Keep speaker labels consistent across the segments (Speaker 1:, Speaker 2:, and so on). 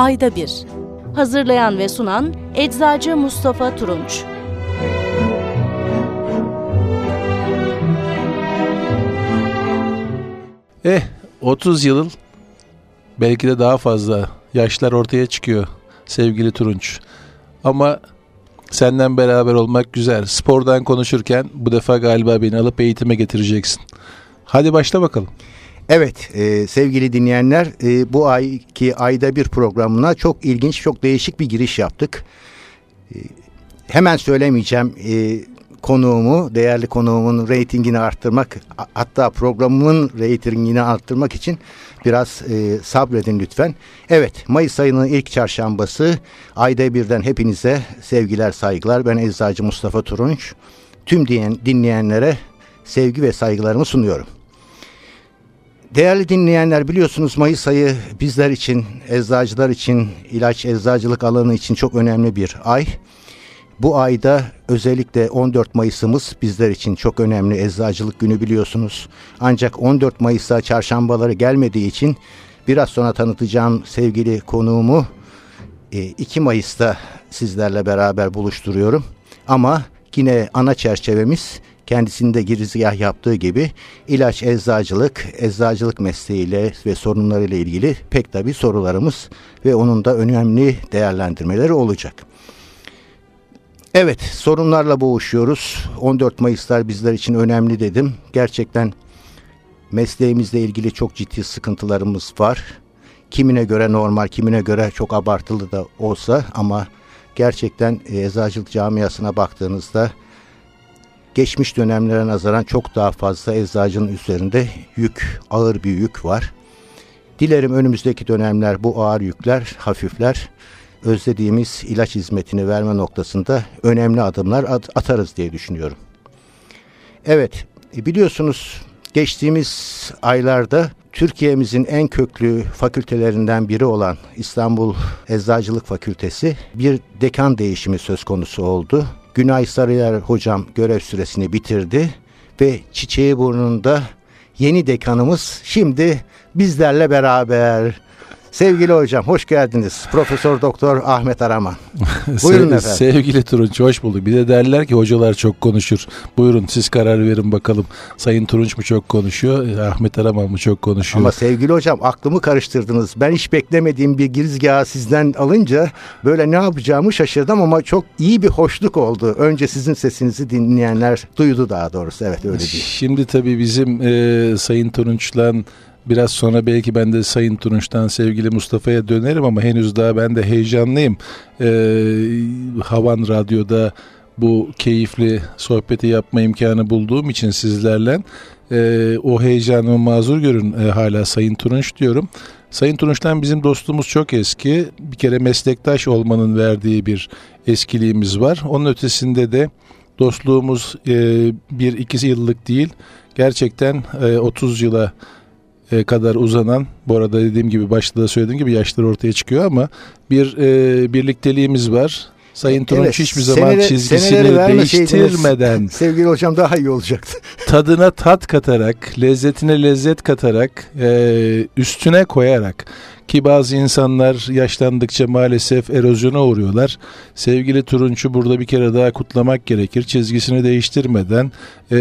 Speaker 1: ayda bir. Hazırlayan ve sunan Eczacı Mustafa Turunç.
Speaker 2: Eh 30 yıl belki de daha fazla yaşlar ortaya çıkıyor sevgili Turunç. Ama senden beraber olmak güzel. Spordan konuşurken bu defa galiba beni alıp eğitime getireceksin. Hadi başla bakalım.
Speaker 3: Evet e, sevgili dinleyenler e, bu ayki ayda bir programına çok ilginç çok değişik bir giriş yaptık. E, hemen söylemeyeceğim e, konuğumu değerli konuğumun reytingini arttırmak hatta programımın reytingini arttırmak için biraz e, sabredin lütfen. Evet Mayıs ayının ilk çarşambası ayda birden hepinize sevgiler saygılar ben Eczacı Mustafa Turunç tüm dinleyenlere sevgi ve saygılarımı sunuyorum. Değerli dinleyenler biliyorsunuz Mayıs ayı bizler için, eczacılar için, ilaç eczacılık alanı için çok önemli bir ay. Bu ayda özellikle 14 Mayıs'ımız bizler için çok önemli eczacılık günü biliyorsunuz. Ancak 14 Mayıs'a çarşambaları gelmediği için biraz sonra tanıtacağım sevgili konuğumu 2 e, Mayıs'ta sizlerle beraber buluşturuyorum. Ama yine ana çerçevemiz kendisinde girizgah yaptığı gibi ilaç eczacılık, eczacılık mesleğiyle ve sorunlarıyla ilgili pek tabi sorularımız ve onun da önemli değerlendirmeleri olacak. Evet sorunlarla boğuşuyoruz. 14 Mayıslar bizler için önemli dedim. Gerçekten mesleğimizle ilgili çok ciddi sıkıntılarımız var. Kimine göre normal, kimine göre çok abartılı da olsa ama gerçekten eczacılık camiasına baktığınızda geçmiş dönemlere nazaran çok daha fazla eczacının üzerinde yük, ağır bir yük var. Dilerim önümüzdeki dönemler bu ağır yükler hafifler. Özlediğimiz ilaç hizmetini verme noktasında önemli adımlar atarız diye düşünüyorum. Evet, e, biliyorsunuz geçtiğimiz aylarda Türkiye'mizin en köklü fakültelerinden biri olan İstanbul Eczacılık Fakültesi bir dekan değişimi söz konusu oldu. Günay Sarıyer hocam görev süresini bitirdi ve çiçeği burnunda yeni dekanımız şimdi bizlerle beraber. Sevgili hocam hoş geldiniz. Profesör Doktor Ahmet Araman.
Speaker 2: Buyurun efendim. Sevgili Turunç hoş bulduk. Bir de derler ki hocalar çok konuşur. Buyurun siz karar verin bakalım. Sayın Turunç mu çok konuşuyor, Ahmet Araman mı çok konuşuyor?
Speaker 3: Ama sevgili hocam aklımı karıştırdınız. Ben hiç beklemediğim bir girizgahı sizden alınca böyle ne yapacağımı şaşırdım ama çok iyi bir hoşluk oldu. Önce sizin sesinizi dinleyenler duydu daha doğrusu. Evet öyle değil.
Speaker 2: Şimdi tabii bizim e, Sayın Turunç'la Biraz sonra belki ben de Sayın Turunç'tan sevgili Mustafa'ya dönerim ama henüz daha ben de heyecanlıyım. Ee, Havan Radyo'da bu keyifli sohbeti yapma imkanı bulduğum için sizlerle e, o heyecanımı mazur görün e, hala Sayın Turunç diyorum. Sayın Turunç'tan bizim dostluğumuz çok eski. Bir kere meslektaş olmanın verdiği bir eskiliğimiz var. Onun ötesinde de dostluğumuz e, bir iki yıllık değil. Gerçekten e, 30 yıla e, kadar uzanan bu arada dediğim gibi başta da söylediğim gibi yaşlar ortaya çıkıyor ama bir e, birlikteliğimiz var. Sayın Turunç evet, hiçbir zaman senere, çizgisini değiştirmeden
Speaker 3: sevgili hocam daha iyi olacaktı.
Speaker 2: tadına tat katarak, lezzetine lezzet katarak, e, üstüne koyarak ki bazı insanlar yaşlandıkça maalesef erozyona uğruyorlar. Sevgili Turunç'u burada bir kere daha kutlamak gerekir. Çizgisini değiştirmeden e,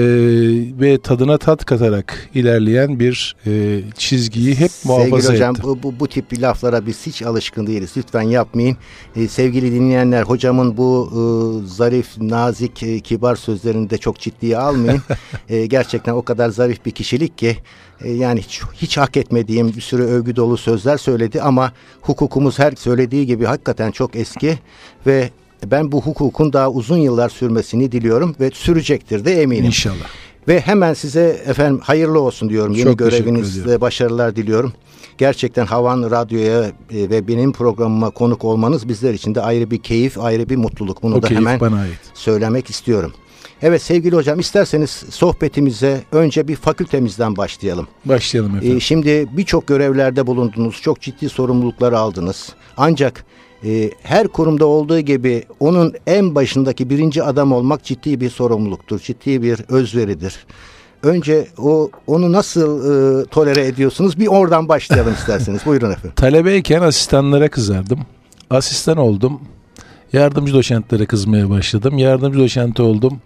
Speaker 2: ve tadına tat katarak ilerleyen bir e, çizgiyi hep muhafaza
Speaker 3: Sevgili hocam bu, bu, bu tip laflara biz hiç alışkın değiliz. Lütfen yapmayın. E, sevgili dinleyenler hocamın bu e, zarif, nazik, e, kibar sözlerini de çok ciddiye almayın. e, gerçekten o kadar zarif bir kişilik ki e, yani hiç, hiç hak etmediğim bir sürü övgü dolu sözler söyledi ama hukukumuz her söylediği gibi hakikaten çok eski ve ben bu hukukun daha uzun yıllar sürmesini diliyorum ve sürecektir de eminim.
Speaker 2: İnşallah.
Speaker 3: Ve hemen size efendim hayırlı olsun diyorum. Yeni Çok görevinizde başarılar diliyorum. Gerçekten Havan Radyo'ya e, ve benim programıma konuk olmanız bizler için de ayrı bir keyif, ayrı bir mutluluk. Bunu o da hemen söylemek istiyorum. Evet sevgili hocam isterseniz sohbetimize önce bir fakültemizden başlayalım.
Speaker 2: Başlayalım efendim. Ee,
Speaker 3: şimdi birçok görevlerde bulundunuz, çok ciddi sorumluluklar aldınız. Ancak e, her kurumda olduğu gibi onun en başındaki birinci adam olmak ciddi bir sorumluluktur, ciddi bir özveridir. Önce o onu nasıl e, tolere ediyorsunuz? Bir oradan başlayalım isterseniz. Buyurun efendim.
Speaker 2: Talebeyken asistanlara kızardım. Asistan oldum. Yardımcı doçentlere kızmaya başladım. Yardımcı doçent oldum.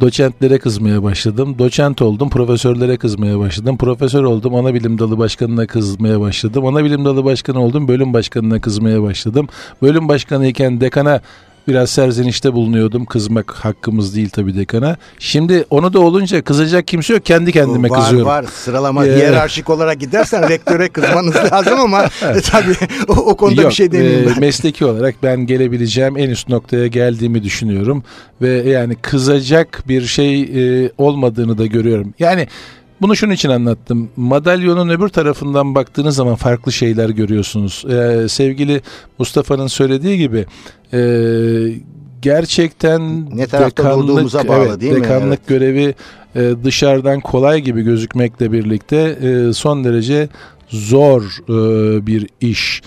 Speaker 2: Doçentlere kızmaya başladım. Doçent oldum. Profesörlere kızmaya başladım. Profesör oldum. Ana bilim dalı başkanına kızmaya başladım. Ana bilim dalı başkanı oldum. Bölüm başkanına kızmaya başladım. Bölüm başkanı iken dekana biraz serzenişte bulunuyordum. Kızmak hakkımız değil tabii dekana. Şimdi onu da olunca kızacak kimse yok. Kendi kendime
Speaker 3: var,
Speaker 2: kızıyorum.
Speaker 3: Var sıralama
Speaker 2: Ee,
Speaker 3: hiyerarşik olarak gidersen rektöre kızmanız lazım ama e, tabii o, o konuda
Speaker 2: Yok,
Speaker 3: bir şey demeyeyim
Speaker 2: e,
Speaker 3: ben.
Speaker 2: mesleki olarak ben gelebileceğim en üst noktaya geldiğimi düşünüyorum ve yani kızacak bir şey e, olmadığını da görüyorum. Yani bunu şunun için anlattım. Madalyonun öbür tarafından baktığınız zaman farklı şeyler görüyorsunuz. Ee, sevgili Mustafa'nın söylediği gibi e, gerçekten
Speaker 3: Ne durduğumuza bağlı
Speaker 2: evet,
Speaker 3: değil mi?
Speaker 2: dekanlık
Speaker 3: Evet.
Speaker 2: görevi e, dışarıdan kolay gibi gözükmekle birlikte e, son derece zor e, bir iş.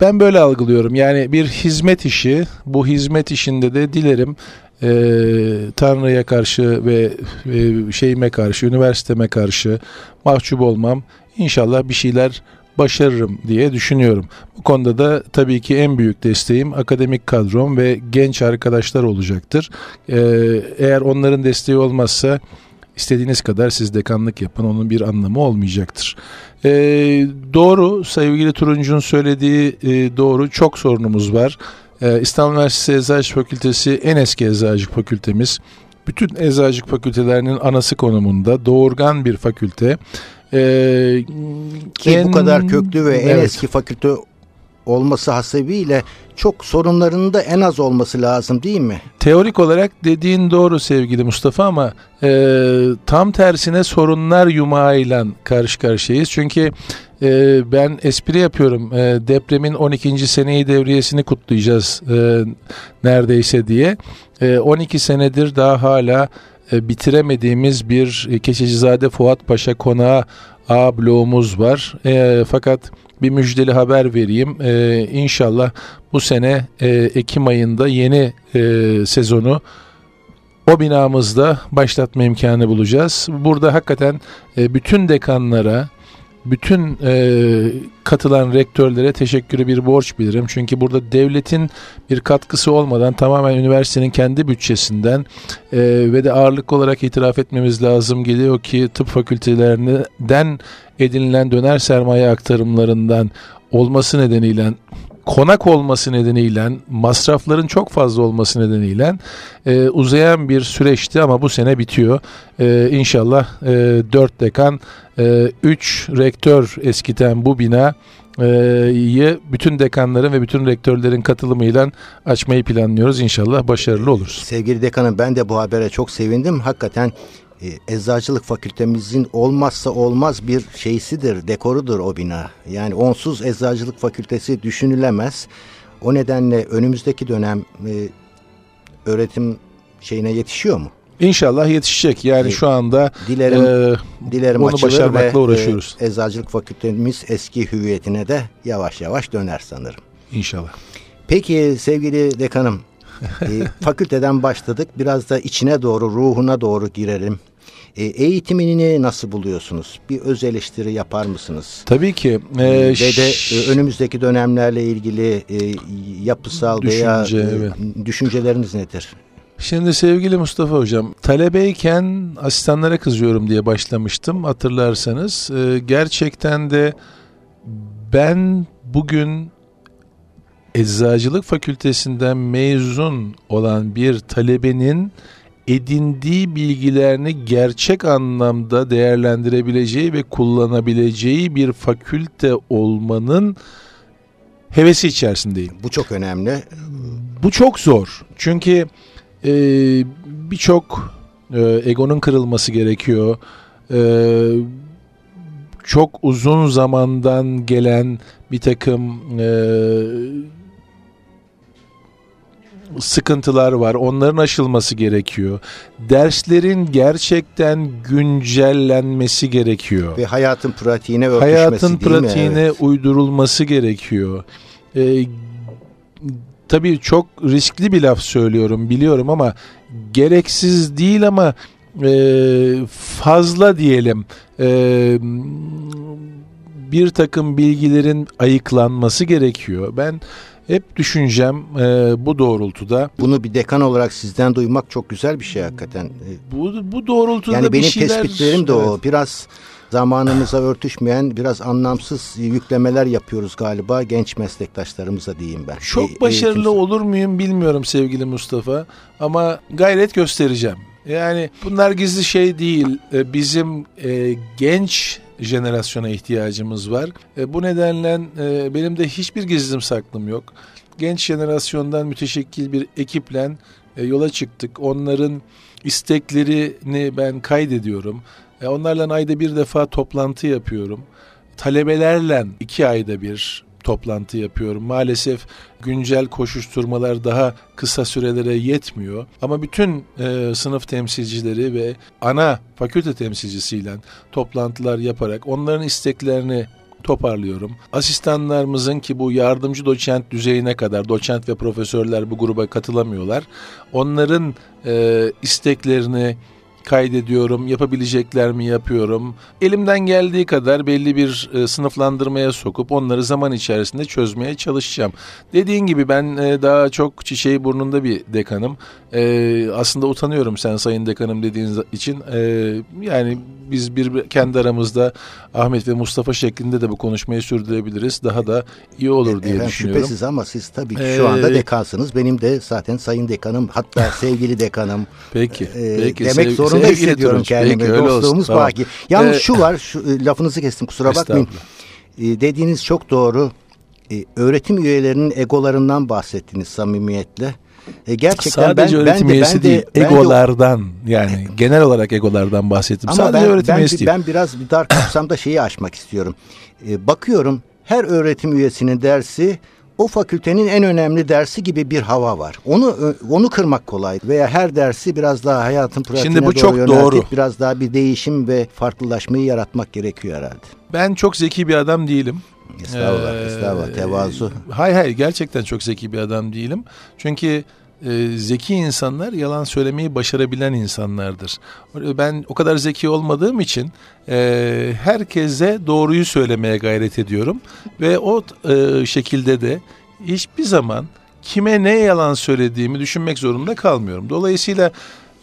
Speaker 2: Ben böyle algılıyorum. Yani bir hizmet işi. Bu hizmet işinde de dilerim e, Tanrı'ya karşı ve e, şeyime karşı, üniversiteme karşı mahcup olmam. İnşallah bir şeyler başarırım diye düşünüyorum. Bu konuda da tabii ki en büyük desteğim akademik kadrom ve genç arkadaşlar olacaktır. E, eğer onların desteği olmazsa istediğiniz kadar siz dekanlık yapın onun bir anlamı olmayacaktır. E, doğru sevgili Turuncu'nun söylediği e, doğru çok sorunumuz var. E, İstanbul Üniversitesi Eczacılık Fakültesi en eski eczacılık fakültemiz. Bütün eczacılık fakültelerinin anası konumunda doğurgan bir fakülte. E,
Speaker 3: Ki
Speaker 2: en-
Speaker 3: bu kadar köklü ve en
Speaker 2: Evet.
Speaker 3: eski fakülte olması hasebiyle çok sorunlarının da en az olması lazım değil mi?
Speaker 2: Teorik olarak dediğin doğru sevgili Mustafa ama e, tam tersine sorunlar yumağıyla karşı karşıyayız. Çünkü e, ben espri yapıyorum e, depremin 12. seneyi devriyesini kutlayacağız e, neredeyse diye. E, 12 senedir daha hala e, bitiremediğimiz bir e, Keçecizade Fuat Paşa Konağı A bloğumuz var. E, fakat bir müjdeli haber vereyim. E, inşallah bu sene e, Ekim ayında yeni e, sezonu o binamızda başlatma imkanı bulacağız. Burada hakikaten e, bütün dekanlara, bütün e, katılan rektörlere teşekkürü bir borç bilirim. Çünkü burada devletin bir katkısı olmadan tamamen üniversitenin kendi bütçesinden e, ve de ağırlık olarak itiraf etmemiz lazım geliyor ki tıp fakültelerinden edinilen döner sermaye aktarımlarından olması nedeniyle konak olması nedeniyle masrafların çok fazla olması nedeniyle e, uzayan bir süreçti ama bu sene bitiyor. E, inşallah e, 4 dekan, 3 rektör eskiten bu bina e, yi bütün dekanların ve bütün rektörlerin katılımıyla açmayı planlıyoruz. İnşallah başarılı oluruz.
Speaker 3: Sevgili dekanım ben de bu habere çok sevindim. Hakikaten e, eczacılık fakültemizin olmazsa olmaz bir şeysidir, dekorudur o bina. Yani onsuz eczacılık fakültesi düşünülemez. O nedenle önümüzdeki dönem e, öğretim şeyine yetişiyor mu?
Speaker 2: İnşallah yetişecek. Yani
Speaker 3: E,
Speaker 2: şu anda
Speaker 3: Dilerim
Speaker 2: e,
Speaker 3: dilerim
Speaker 2: onu başarmakla
Speaker 3: ve
Speaker 2: uğraşıyoruz.
Speaker 3: e, eczacılık fakültemiz eski hüviyetine de yavaş yavaş döner sanırım.
Speaker 2: inşallah.
Speaker 3: Peki sevgili dekanım, e, fakülteden başladık. Biraz da içine doğru, ruhuna doğru girelim. E, eğitimini nasıl buluyorsunuz? Bir öz eleştiri yapar mısınız?
Speaker 2: Tabii ki. e,
Speaker 3: Ve de e, önümüzdeki dönemlerle ilgili e, yapısal veya
Speaker 2: Düşünce,
Speaker 3: e,
Speaker 2: evet.
Speaker 3: düşünceleriniz nedir?
Speaker 2: Şimdi sevgili Mustafa Hocam, talebeyken asistanlara kızıyorum diye başlamıştım hatırlarsanız. Ee, gerçekten de ben bugün Eczacılık Fakültesinden mezun olan bir talebenin edindiği bilgilerini gerçek anlamda değerlendirebileceği ve kullanabileceği bir fakülte olmanın hevesi içerisindeyim.
Speaker 3: Bu çok önemli.
Speaker 2: Bu çok zor. Çünkü e, birçok e, egonun kırılması gerekiyor. E, çok uzun zamandan gelen bir takım e, sıkıntılar var. Onların aşılması gerekiyor. Derslerin gerçekten güncellenmesi gerekiyor.
Speaker 3: Ve hayatın pratiğine örtüşmesi
Speaker 2: Hayatın
Speaker 3: değil mi?
Speaker 2: pratiğine
Speaker 3: Evet.
Speaker 2: uydurulması gerekiyor. Ee, tabii çok riskli bir laf söylüyorum biliyorum ama gereksiz değil ama e, fazla diyelim e, bir takım bilgilerin ayıklanması gerekiyor. Ben hep düşüncem e, bu doğrultuda.
Speaker 3: Bunu bir dekan olarak sizden duymak çok güzel bir şey hakikaten.
Speaker 2: Bu, bu doğrultuda
Speaker 3: yani benim
Speaker 2: bir şeyler...
Speaker 3: tespitlerim de o. Biraz zamanımıza örtüşmeyen biraz anlamsız yüklemeler yapıyoruz galiba genç meslektaşlarımıza diyeyim ben.
Speaker 2: Çok e, başarılı eğitim... olur muyum bilmiyorum sevgili Mustafa ama gayret göstereceğim. Yani bunlar gizli şey değil. E, bizim e, genç jenerasyona ihtiyacımız var. E, bu nedenle e, benim de hiçbir gizlim saklım yok. Genç jenerasyondan müteşekkil bir ekiple e, yola çıktık. Onların isteklerini ben kaydediyorum. E, onlarla ayda bir defa toplantı yapıyorum. Talebelerle iki ayda bir toplantı yapıyorum. Maalesef güncel koşuşturmalar daha kısa sürelere yetmiyor. Ama bütün e, sınıf temsilcileri ve ana fakülte temsilcisiyle toplantılar yaparak onların isteklerini toparlıyorum. Asistanlarımızın ki bu yardımcı doçent düzeyine kadar doçent ve profesörler bu gruba katılamıyorlar. Onların e, isteklerini kaydediyorum. Yapabilecekler mi yapıyorum. Elimden geldiği kadar belli bir e, sınıflandırmaya sokup onları zaman içerisinde çözmeye çalışacağım. Dediğin gibi ben e, daha çok çiçeği burnunda bir dekanım. E, aslında utanıyorum sen sayın dekanım dediğin için. E, yani biz bir kendi aramızda Ahmet ve Mustafa şeklinde de bu konuşmayı sürdürebiliriz. Daha da iyi olur diye evet, düşünüyorum.
Speaker 3: Şüphesiz ama siz tabii ki şu anda ee, dekansınız. Benim de zaten sayın dekanım hatta sevgili dekanım.
Speaker 2: Peki. E, peki.
Speaker 3: Demek sev, zorunda hissediyorum kendimi. Peki, Dostluğumuz tamam. baki. Yalnız ee, şu var, şu, e, lafınızı kestim kusura bakmayın. E, dediğiniz çok doğru. E, öğretim üyelerinin egolarından bahsettiniz samimiyetle.
Speaker 2: E gerçekten Sadece ben, öğretim ben de, üyesi ben de, değil, ben egolardan de, yani genel olarak egolardan bahsettim. Ama Sadece ben, öğretim
Speaker 3: ben,
Speaker 2: üyesi
Speaker 3: değil. Ben biraz bir dar kapsamda şeyi aşmak istiyorum. E, bakıyorum her öğretim üyesinin dersi o fakültenin en önemli dersi gibi bir hava var. Onu onu kırmak kolay veya her dersi biraz daha hayatın pratiğine Şimdi bu doğru çok doğru. biraz daha bir değişim ve farklılaşmayı yaratmak gerekiyor herhalde.
Speaker 2: Ben çok zeki bir adam değilim.
Speaker 3: Estağfurullah, ee, estağfurullah, tevazu.
Speaker 2: Hayır hayır, gerçekten çok zeki bir adam değilim. Çünkü e, zeki insanlar yalan söylemeyi başarabilen insanlardır. Ben o kadar zeki olmadığım için e, herkese doğruyu söylemeye gayret ediyorum. Ve o e, şekilde de hiçbir zaman kime ne yalan söylediğimi düşünmek zorunda kalmıyorum. Dolayısıyla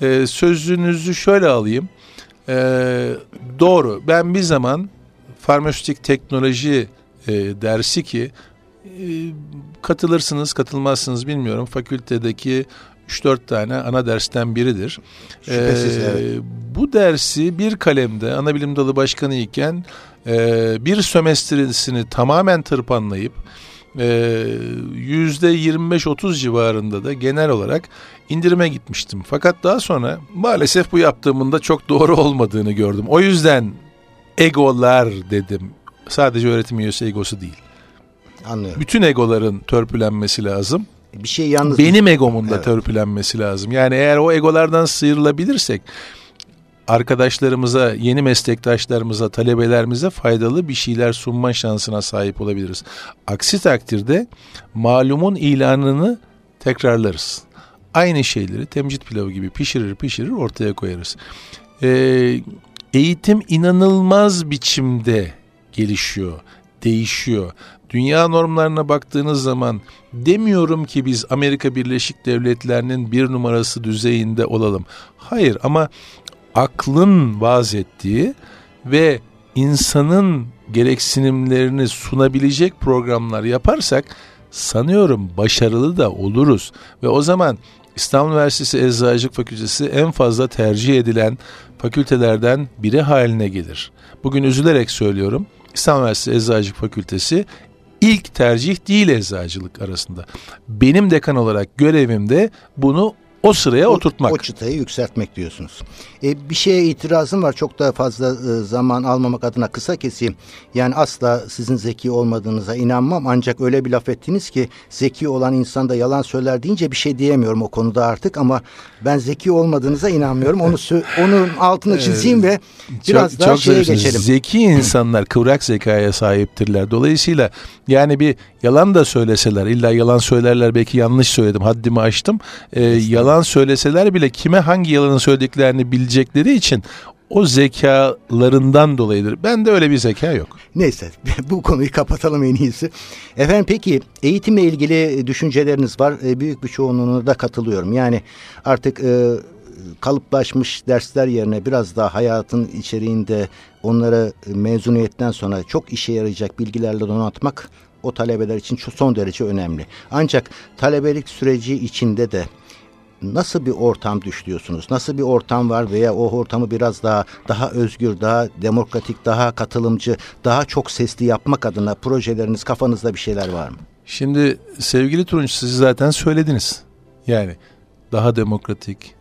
Speaker 2: e, sözünüzü şöyle alayım. E, doğru ben bir zaman farmasötik teknoloji e, dersi ki katılırsınız katılmazsınız bilmiyorum fakültedeki 3-4 tane ana dersten biridir.
Speaker 3: Şüphesiz, ee, evet.
Speaker 2: Bu dersi bir kalemde ana bilim dalı başkanı iken e, bir sömestresini tamamen tırpanlayıp e, yüzde 25-30 civarında da genel olarak indirime gitmiştim. Fakat daha sonra maalesef bu yaptığımın da çok doğru olmadığını gördüm. O yüzden egolar dedim. Sadece öğretim üyesi egosu değil.
Speaker 3: Anlıyorum.
Speaker 2: Bütün egoların törpülenmesi lazım.
Speaker 3: Bir şey yalnız...
Speaker 2: Benim egomun da evet. törpülenmesi lazım. Yani eğer o egolardan sıyrılabilirsek arkadaşlarımıza, yeni meslektaşlarımıza, talebelerimize faydalı bir şeyler sunma şansına sahip olabiliriz. Aksi takdirde malumun ilanını tekrarlarız. Aynı şeyleri temcit pilavı gibi pişirir pişirir ortaya koyarız. Ee, eğitim inanılmaz biçimde gelişiyor, değişiyor. Dünya normlarına baktığınız zaman demiyorum ki biz Amerika Birleşik Devletleri'nin bir numarası düzeyinde olalım. Hayır ama aklın vaz ettiği ve insanın gereksinimlerini sunabilecek programlar yaparsak sanıyorum başarılı da oluruz. Ve o zaman İstanbul Üniversitesi Eczacılık Fakültesi en fazla tercih edilen fakültelerden biri haline gelir. Bugün üzülerek söylüyorum. İstanbul Üniversitesi Eczacılık Fakültesi ilk tercih değil eczacılık arasında. Benim dekan olarak görevimde bunu o sıraya
Speaker 3: o,
Speaker 2: oturtmak.
Speaker 3: O çıtayı yükseltmek diyorsunuz. E, bir şeye itirazım var. Çok daha fazla e, zaman almamak adına kısa keseyim. Yani asla sizin zeki olmadığınıza inanmam. Ancak öyle bir laf ettiniz ki zeki olan insan da yalan söyler deyince bir şey diyemiyorum o konuda artık. Ama ben zeki olmadığınıza inanmıyorum. Onu onun altını çizeyim ve biraz çok, daha çok şeye geçelim.
Speaker 2: Zeki insanlar kıvrak zekaya sahiptirler. Dolayısıyla yani bir yalan da söyleseler illa yalan söylerler belki yanlış söyledim haddimi aştım. E, yalan yalan söyleseler bile kime hangi yalanı söylediklerini bilecekleri için o zekalarından dolayıdır. Ben de öyle bir zeka yok.
Speaker 3: Neyse bu konuyu kapatalım en iyisi. Efendim peki eğitimle ilgili düşünceleriniz var. E, büyük bir çoğunluğuna da katılıyorum. Yani artık e, kalıplaşmış dersler yerine biraz daha hayatın içeriğinde onlara mezuniyetten sonra çok işe yarayacak bilgilerle donatmak o talebeler için son derece önemli. Ancak talebelik süreci içinde de nasıl bir ortam düşlüyorsunuz? Nasıl bir ortam var veya o ortamı biraz daha daha özgür, daha demokratik, daha katılımcı, daha çok sesli yapmak adına projeleriniz kafanızda bir şeyler var mı?
Speaker 2: Şimdi sevgili Turunç siz zaten söylediniz. Yani daha demokratik,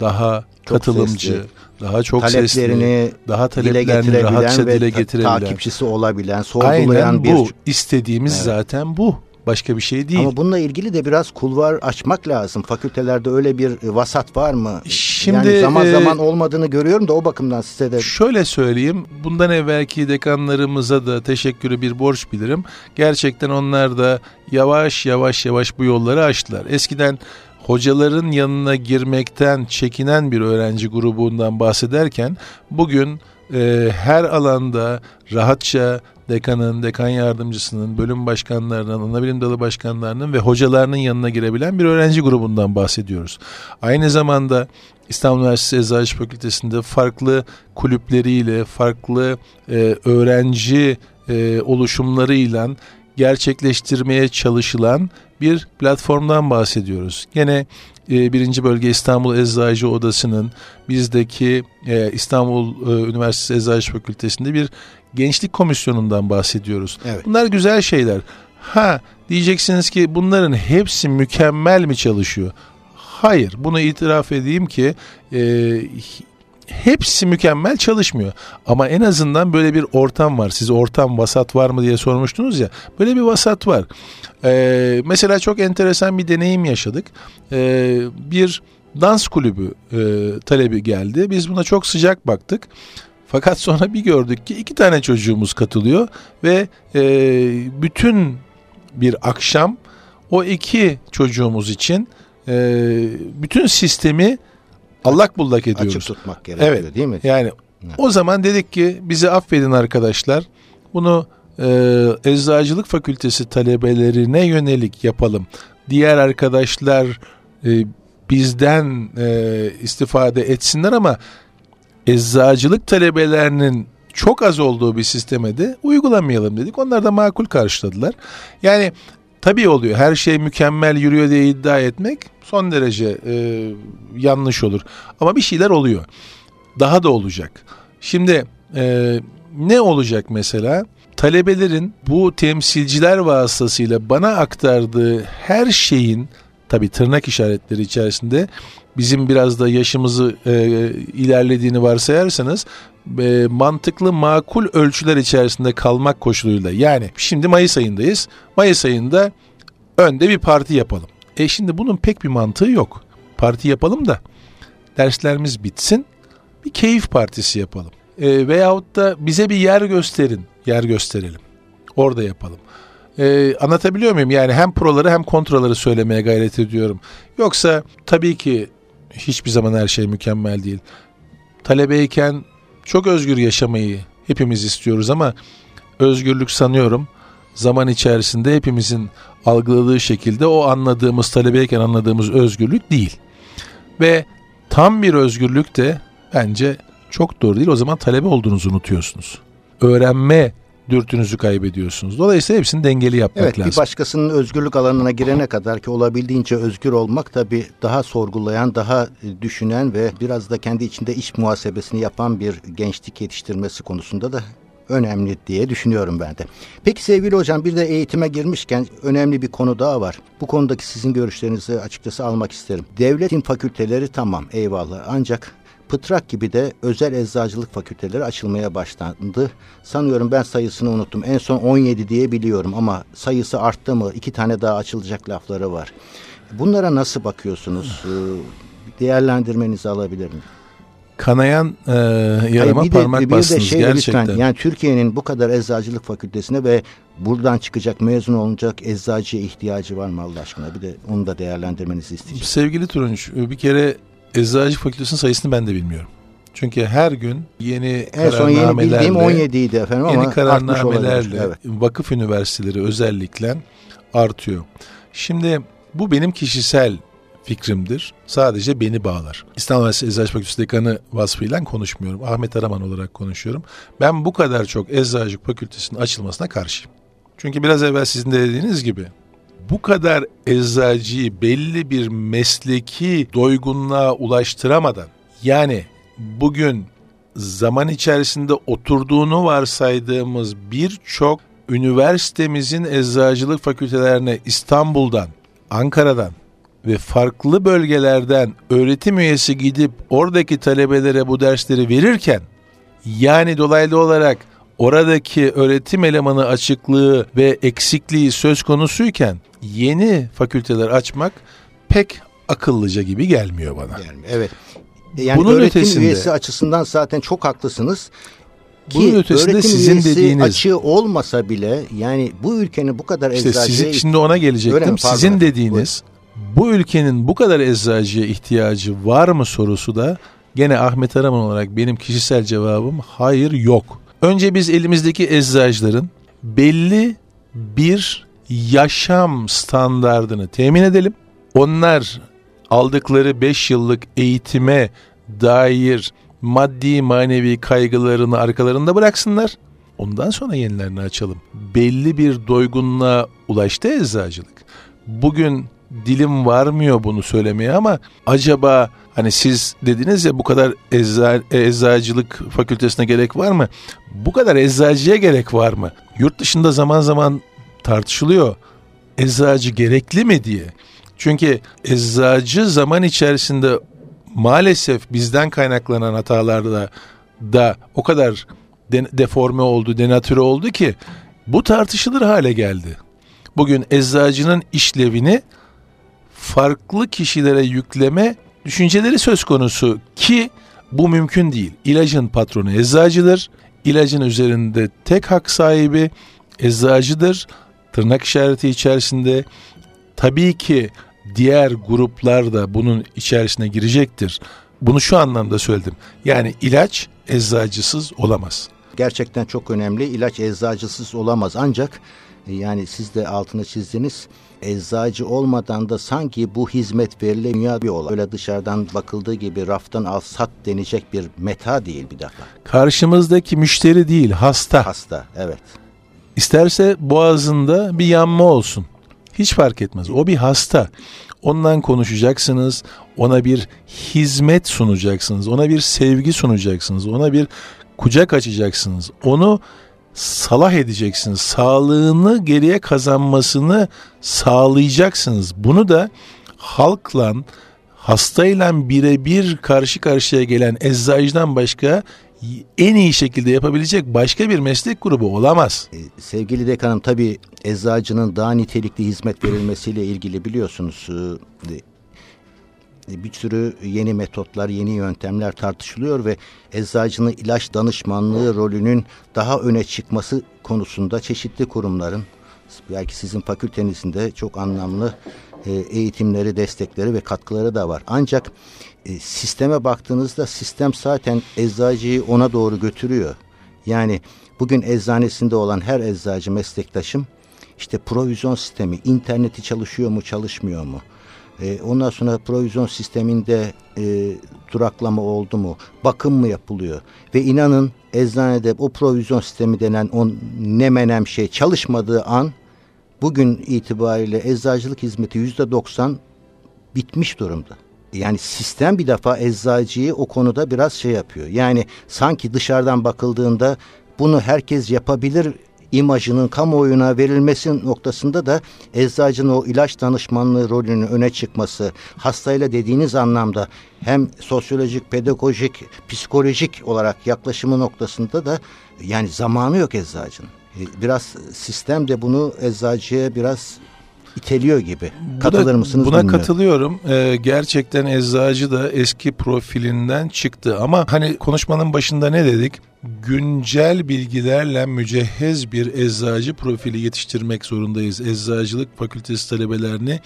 Speaker 2: daha çok katılımcı, sesli, daha çok
Speaker 3: taleplerini
Speaker 2: sesli, daha taleplerini rahatça dile getirebilen,
Speaker 3: takipçisi olabilen, sorgulayan Aynen
Speaker 2: bir... bu. istediğimiz evet. zaten bu. Başka bir şey değil.
Speaker 3: Ama bununla ilgili de biraz kulvar açmak lazım. Fakültelerde öyle bir vasat var mı?
Speaker 2: Şimdi
Speaker 3: yani zaman e, zaman olmadığını görüyorum da o bakımdan size de.
Speaker 2: Şöyle söyleyeyim. Bundan evvelki dekanlarımıza da teşekkürü bir borç bilirim. Gerçekten onlar da yavaş yavaş yavaş bu yolları açtılar. Eskiden hocaların yanına girmekten çekinen bir öğrenci grubundan bahsederken bugün e, her alanda rahatça dekanın, dekan yardımcısının, bölüm başkanlarının, anabilim dalı başkanlarının ve hocalarının yanına girebilen bir öğrenci grubundan bahsediyoruz. Aynı zamanda İstanbul Üniversitesi Eczacı Fakültesi'nde farklı kulüpleriyle, farklı e, öğrenci e, oluşumlarıyla gerçekleştirmeye çalışılan bir platformdan bahsediyoruz. Gene e, birinci bölge İstanbul Eczacı Odası'nın bizdeki e, İstanbul e, Üniversitesi Eczacı Fakültesi'nde bir gençlik komisyonundan bahsediyoruz. Evet. Bunlar güzel şeyler. Ha diyeceksiniz ki bunların hepsi mükemmel mi çalışıyor? Hayır bunu itiraf edeyim ki e, hepsi mükemmel çalışmıyor. Ama en azından böyle bir ortam var. Siz ortam vasat var mı diye sormuştunuz ya. Böyle bir vasat var. Ee, mesela çok enteresan bir deneyim yaşadık. Ee, bir dans kulübü e, talebi geldi. Biz buna çok sıcak baktık. Fakat sonra bir gördük ki iki tane çocuğumuz katılıyor ve e, bütün bir akşam o iki çocuğumuz için e, bütün sistemi allak bullak ediyoruz.
Speaker 3: Açık tutmak gerekiyor evet. değil mi?
Speaker 2: Yani evet. o zaman dedik ki bizi affedin arkadaşlar. Bunu e, Eczacılık Fakültesi talebelerine yönelik yapalım. Diğer arkadaşlar e, bizden e, istifade etsinler ama eczacılık talebelerinin çok az olduğu bir sisteme de uygulamayalım dedik. Onlar da makul karşıladılar. Yani tabii oluyor her şey mükemmel yürüyor diye iddia etmek son derece e, yanlış olur. Ama bir şeyler oluyor. Daha da olacak. Şimdi e, ne olacak mesela? Talebelerin bu temsilciler vasıtasıyla bana aktardığı her şeyin tabi tırnak işaretleri içerisinde bizim biraz da yaşımızı e, ilerlediğini varsayarsanız e, mantıklı makul ölçüler içerisinde kalmak koşuluyla yani şimdi Mayıs ayındayız. Mayıs ayında önde bir parti yapalım. E şimdi bunun pek bir mantığı yok. Parti yapalım da derslerimiz bitsin bir keyif partisi yapalım. E, veyahut da bize bir yer gösterin, yer gösterelim. Orada yapalım. Ee, anlatabiliyor muyum? Yani hem proları hem kontraları söylemeye gayret ediyorum. Yoksa tabii ki hiçbir zaman her şey mükemmel değil. Talebeyken çok özgür yaşamayı hepimiz istiyoruz ama özgürlük sanıyorum zaman içerisinde hepimizin algıladığı şekilde o anladığımız talebeyken anladığımız özgürlük değil. Ve tam bir özgürlük de bence çok doğru değil. O zaman talebe olduğunuzu unutuyorsunuz. Öğrenme dürtünüzü kaybediyorsunuz. Dolayısıyla hepsini dengeli yapmak
Speaker 3: evet,
Speaker 2: lazım.
Speaker 3: Evet bir başkasının özgürlük alanına girene kadar ki olabildiğince özgür olmak tabii daha sorgulayan, daha düşünen ve biraz da kendi içinde iç muhasebesini yapan bir gençlik yetiştirmesi konusunda da önemli diye düşünüyorum ben de. Peki sevgili hocam bir de eğitime girmişken önemli bir konu daha var. Bu konudaki sizin görüşlerinizi açıkçası almak isterim. Devletin fakülteleri tamam eyvallah ancak Pıtrak gibi de özel eczacılık fakülteleri açılmaya başlandı. Sanıyorum ben sayısını unuttum. En son 17 diye biliyorum ama sayısı arttı mı? İki tane daha açılacak lafları var. Bunlara nasıl bakıyorsunuz? Ee, değerlendirmenizi alabilir miyim?
Speaker 2: kanayan e, yarama
Speaker 3: Hayır, bir de,
Speaker 2: parmak
Speaker 3: bir de
Speaker 2: bastınız
Speaker 3: şey
Speaker 2: gerçekten.
Speaker 3: Lütfen, yani Türkiye'nin bu kadar eczacılık fakültesine ve buradan çıkacak mezun olacak eczacıya ihtiyacı var mı Allah aşkına? Bir de onu da değerlendirmenizi isteyeceğim.
Speaker 2: Sevgili Turunç bir kere eczacı fakültesinin sayısını ben de bilmiyorum. Çünkü her gün yeni
Speaker 3: En son yeni bildiğim 17 idi efendim ama
Speaker 2: yeni
Speaker 3: olabilir.
Speaker 2: kararnamelerle
Speaker 3: Evet.
Speaker 2: vakıf üniversiteleri özellikle artıyor. Şimdi bu benim kişisel fikrimdir. Sadece beni bağlar. İstanbul Üniversitesi Eczacı Fakültesi Dekanı vasfıyla konuşmuyorum. Ahmet Araman olarak konuşuyorum. Ben bu kadar çok Eczacılık Fakültesinin açılmasına karşıyım. Çünkü biraz evvel sizin de dediğiniz gibi bu kadar eczacıyı belli bir mesleki doygunluğa ulaştıramadan yani bugün zaman içerisinde oturduğunu varsaydığımız birçok üniversitemizin eczacılık fakültelerine İstanbul'dan, Ankara'dan ve farklı bölgelerden öğretim üyesi gidip oradaki talebelere bu dersleri verirken yani dolaylı olarak oradaki öğretim elemanı açıklığı ve eksikliği söz konusuyken yeni fakülteler açmak pek akıllıca gibi gelmiyor bana.
Speaker 3: Yani, evet. Yani
Speaker 2: Bunun
Speaker 3: öğretim
Speaker 2: ötesinde-
Speaker 3: üyesi açısından zaten çok haklısınız. Ki
Speaker 2: Bunun ötesinde
Speaker 3: öğretim
Speaker 2: sizin dediğiniz-
Speaker 3: açığı olmasa bile yani bu ülkenin bu kadar
Speaker 2: İşte
Speaker 3: eczacıya
Speaker 2: sizin, şimdi ona gelecektim.
Speaker 3: mi? Pardon
Speaker 2: Sizin dediğiniz bu ülkenin bu kadar eczacıya ihtiyacı var mı sorusu da gene Ahmet Araman olarak benim kişisel cevabım hayır yok. Önce biz elimizdeki eczacıların belli bir yaşam standardını temin edelim. Onlar aldıkları 5 yıllık eğitime dair maddi manevi kaygılarını arkalarında bıraksınlar. Ondan sonra yenilerini açalım. Belli bir doygunluğa ulaştı eczacılık. Bugün dilim varmıyor bunu söylemeye ama acaba hani siz dediniz ya bu kadar ecza, eczacılık fakültesine gerek var mı? Bu kadar eczacıya gerek var mı? Yurt dışında zaman zaman tartışılıyor. Eczacı gerekli mi diye. Çünkü eczacı zaman içerisinde maalesef bizden kaynaklanan hatalarda da o kadar de- deforme oldu, denatüre oldu ki bu tartışılır hale geldi. Bugün eczacının işlevini farklı kişilere yükleme düşünceleri söz konusu ki bu mümkün değil. İlacın patronu eczacıdır. İlacın üzerinde tek hak sahibi eczacıdır. Tırnak işareti içerisinde tabii ki diğer gruplar da bunun içerisine girecektir. Bunu şu anlamda söyledim. Yani ilaç eczacısız olamaz.
Speaker 3: gerçekten çok önemli. İlaç eczacısız olamaz ancak e, yani siz de altını çizdiniz. Eczacı olmadan da sanki bu hizmet verilemiyor bir olay. Öyle dışarıdan bakıldığı gibi raftan al sat denecek bir meta değil bir defa.
Speaker 2: Karşımızdaki müşteri değil, hasta.
Speaker 3: Hasta evet.
Speaker 2: İsterse boğazında bir yanma olsun. Hiç fark etmez. O bir hasta. Ondan konuşacaksınız. Ona bir hizmet sunacaksınız. Ona bir sevgi sunacaksınız. Ona bir kucak açacaksınız. Onu salah edeceksiniz. Sağlığını geriye kazanmasını sağlayacaksınız. Bunu da halkla hastayla birebir karşı karşıya gelen eczacıdan başka en iyi şekilde yapabilecek başka bir meslek grubu olamaz.
Speaker 3: E, Sevgili dekanım tabii eczacının daha nitelikli hizmet verilmesiyle ilgili biliyorsunuz e, e, bir sürü yeni metotlar, yeni yöntemler tartışılıyor ve eczacının ilaç danışmanlığı rolünün daha öne çıkması konusunda çeşitli kurumların belki sizin fakültenizin de çok anlamlı eğitimleri, destekleri ve katkıları da var. Ancak e, sisteme baktığınızda sistem zaten eczacıyı ona doğru götürüyor. Yani bugün eczanesinde olan her eczacı meslektaşım işte provizyon sistemi, interneti çalışıyor mu çalışmıyor mu? E, ondan sonra provizyon sisteminde e, duraklama oldu mu? Bakım mı yapılıyor? Ve inanın eczanede o provizyon sistemi denen o ne menem şey çalışmadığı an bugün itibariyle eczacılık hizmeti yüzde doksan bitmiş durumda. Yani sistem bir defa eczacıyı o konuda biraz şey yapıyor. Yani sanki dışarıdan bakıldığında bunu herkes yapabilir imajının kamuoyuna verilmesi noktasında da eczacının o ilaç danışmanlığı rolünün öne çıkması, hastayla dediğiniz anlamda hem sosyolojik, pedagojik, psikolojik olarak yaklaşımı noktasında da yani zamanı yok eczacının. E, Biraz sistem de bunu eczacıya biraz iteliyor gibi. Katılır
Speaker 2: Buna-
Speaker 3: mısınız
Speaker 2: Buna
Speaker 3: bilmiyorum.
Speaker 2: katılıyorum. Ee, gerçekten eczacı da eski profilinden çıktı. Ama hani konuşmanın başında ne dedik? Güncel bilgilerle mücehhez bir eczacı profili yetiştirmek zorundayız. Eczacılık fakültesi talebelerini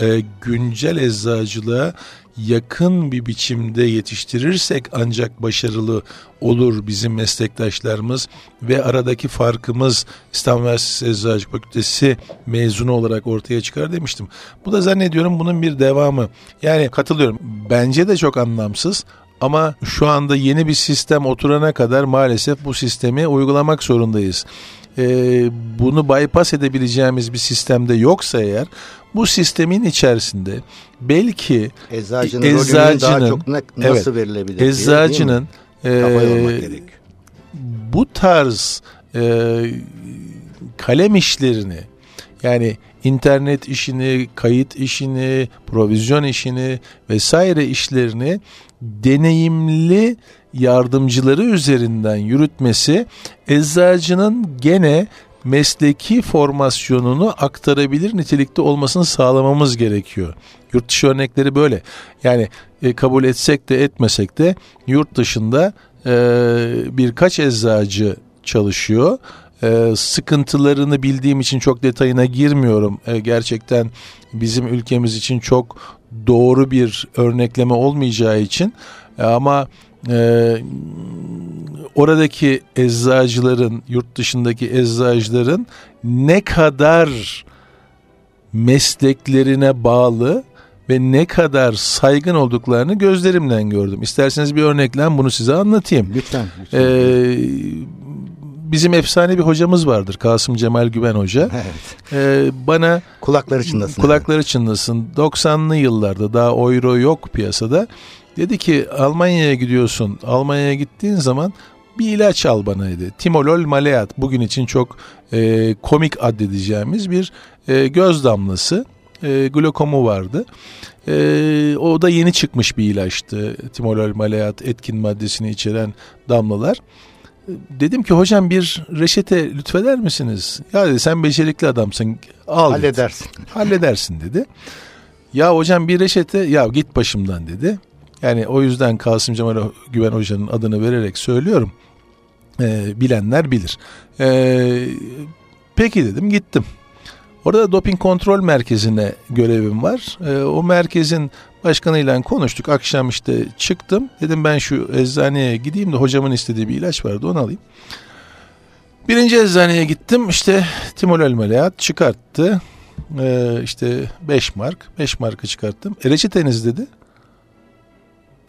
Speaker 2: e, güncel eczacılığa yakın bir biçimde yetiştirirsek ancak başarılı olur bizim meslektaşlarımız ve aradaki farkımız İstanbul Üniversitesi Eczacılık Fakültesi mezunu olarak ortaya çıkar demiştim. Bu da zannediyorum bunun bir devamı. Yani katılıyorum. Bence de çok anlamsız ama şu anda yeni bir sistem oturana kadar maalesef bu sistemi uygulamak zorundayız. Ee, bunu bypass edebileceğimiz bir sistemde yoksa eğer bu sistemin içerisinde belki
Speaker 3: Eczacının,
Speaker 2: Eczacının-
Speaker 3: daha çok ne- nasıl
Speaker 2: evet,
Speaker 3: verilebilir diye,
Speaker 2: eczacının
Speaker 3: yormak
Speaker 2: e, bu tarz e, kalem işlerini yani internet işini, kayıt işini, provizyon işini vesaire işlerini deneyimli yardımcıları üzerinden yürütmesi eczacının gene mesleki formasyonunu aktarabilir nitelikte olmasını sağlamamız gerekiyor. Yurt dışı örnekleri böyle. Yani e, kabul etsek de etmesek de yurt dışında e, birkaç eczacı çalışıyor. E, sıkıntılarını bildiğim için çok detayına girmiyorum. E, gerçekten bizim ülkemiz için çok doğru bir örnekleme olmayacağı için E, ama e, oradaki eczacıların, yurt dışındaki eczacıların ne kadar mesleklerine bağlı ve ne kadar saygın olduklarını gözlerimden gördüm. İsterseniz bir örnekle bunu size anlatayım.
Speaker 3: Lütfen. lütfen.
Speaker 2: Ee, bizim efsane bir hocamız vardır Kasım Cemal Güven Hoca.
Speaker 3: evet.
Speaker 2: Ee, bana
Speaker 3: Kulakları çınlasın.
Speaker 2: kulakları çınlasın 90'lı yıllarda daha euro yok piyasada. Dedi ki Almanya'ya gidiyorsun. Almanya'ya gittiğin zaman bir ilaç al bana dedi. Timolol maleat bugün için çok e, komik addedeceğimiz bir e, göz damlası. E, glokomu vardı. E, o da yeni çıkmış bir ilaçtı. Timolol maleat etkin maddesini içeren damlalar. E, Dedim ki hocam bir reçete lütfeder misiniz? Ya dedi sen becerikli adamsın al. dedi.
Speaker 3: Halledersin.
Speaker 2: Halledersin dedi. Ya hocam bir reçete ya git başımdan dedi. Yani o yüzden Kasım Cemal Güven Hoca'nın adını vererek söylüyorum. Ee, bilenler bilir. Ee, peki dedim gittim. Orada doping kontrol merkezine görevim var. Ee, o merkezin başkanıyla konuştuk. Akşam işte çıktım. Dedim ben şu eczaneye gideyim de hocamın istediği bir ilaç vardı onu alayım. Birinci eczaneye gittim. İşte timolol maleat çıkarttı. Ee, işte 5 mark. 5 markı çıkarttım. E, reçeteniz dedi.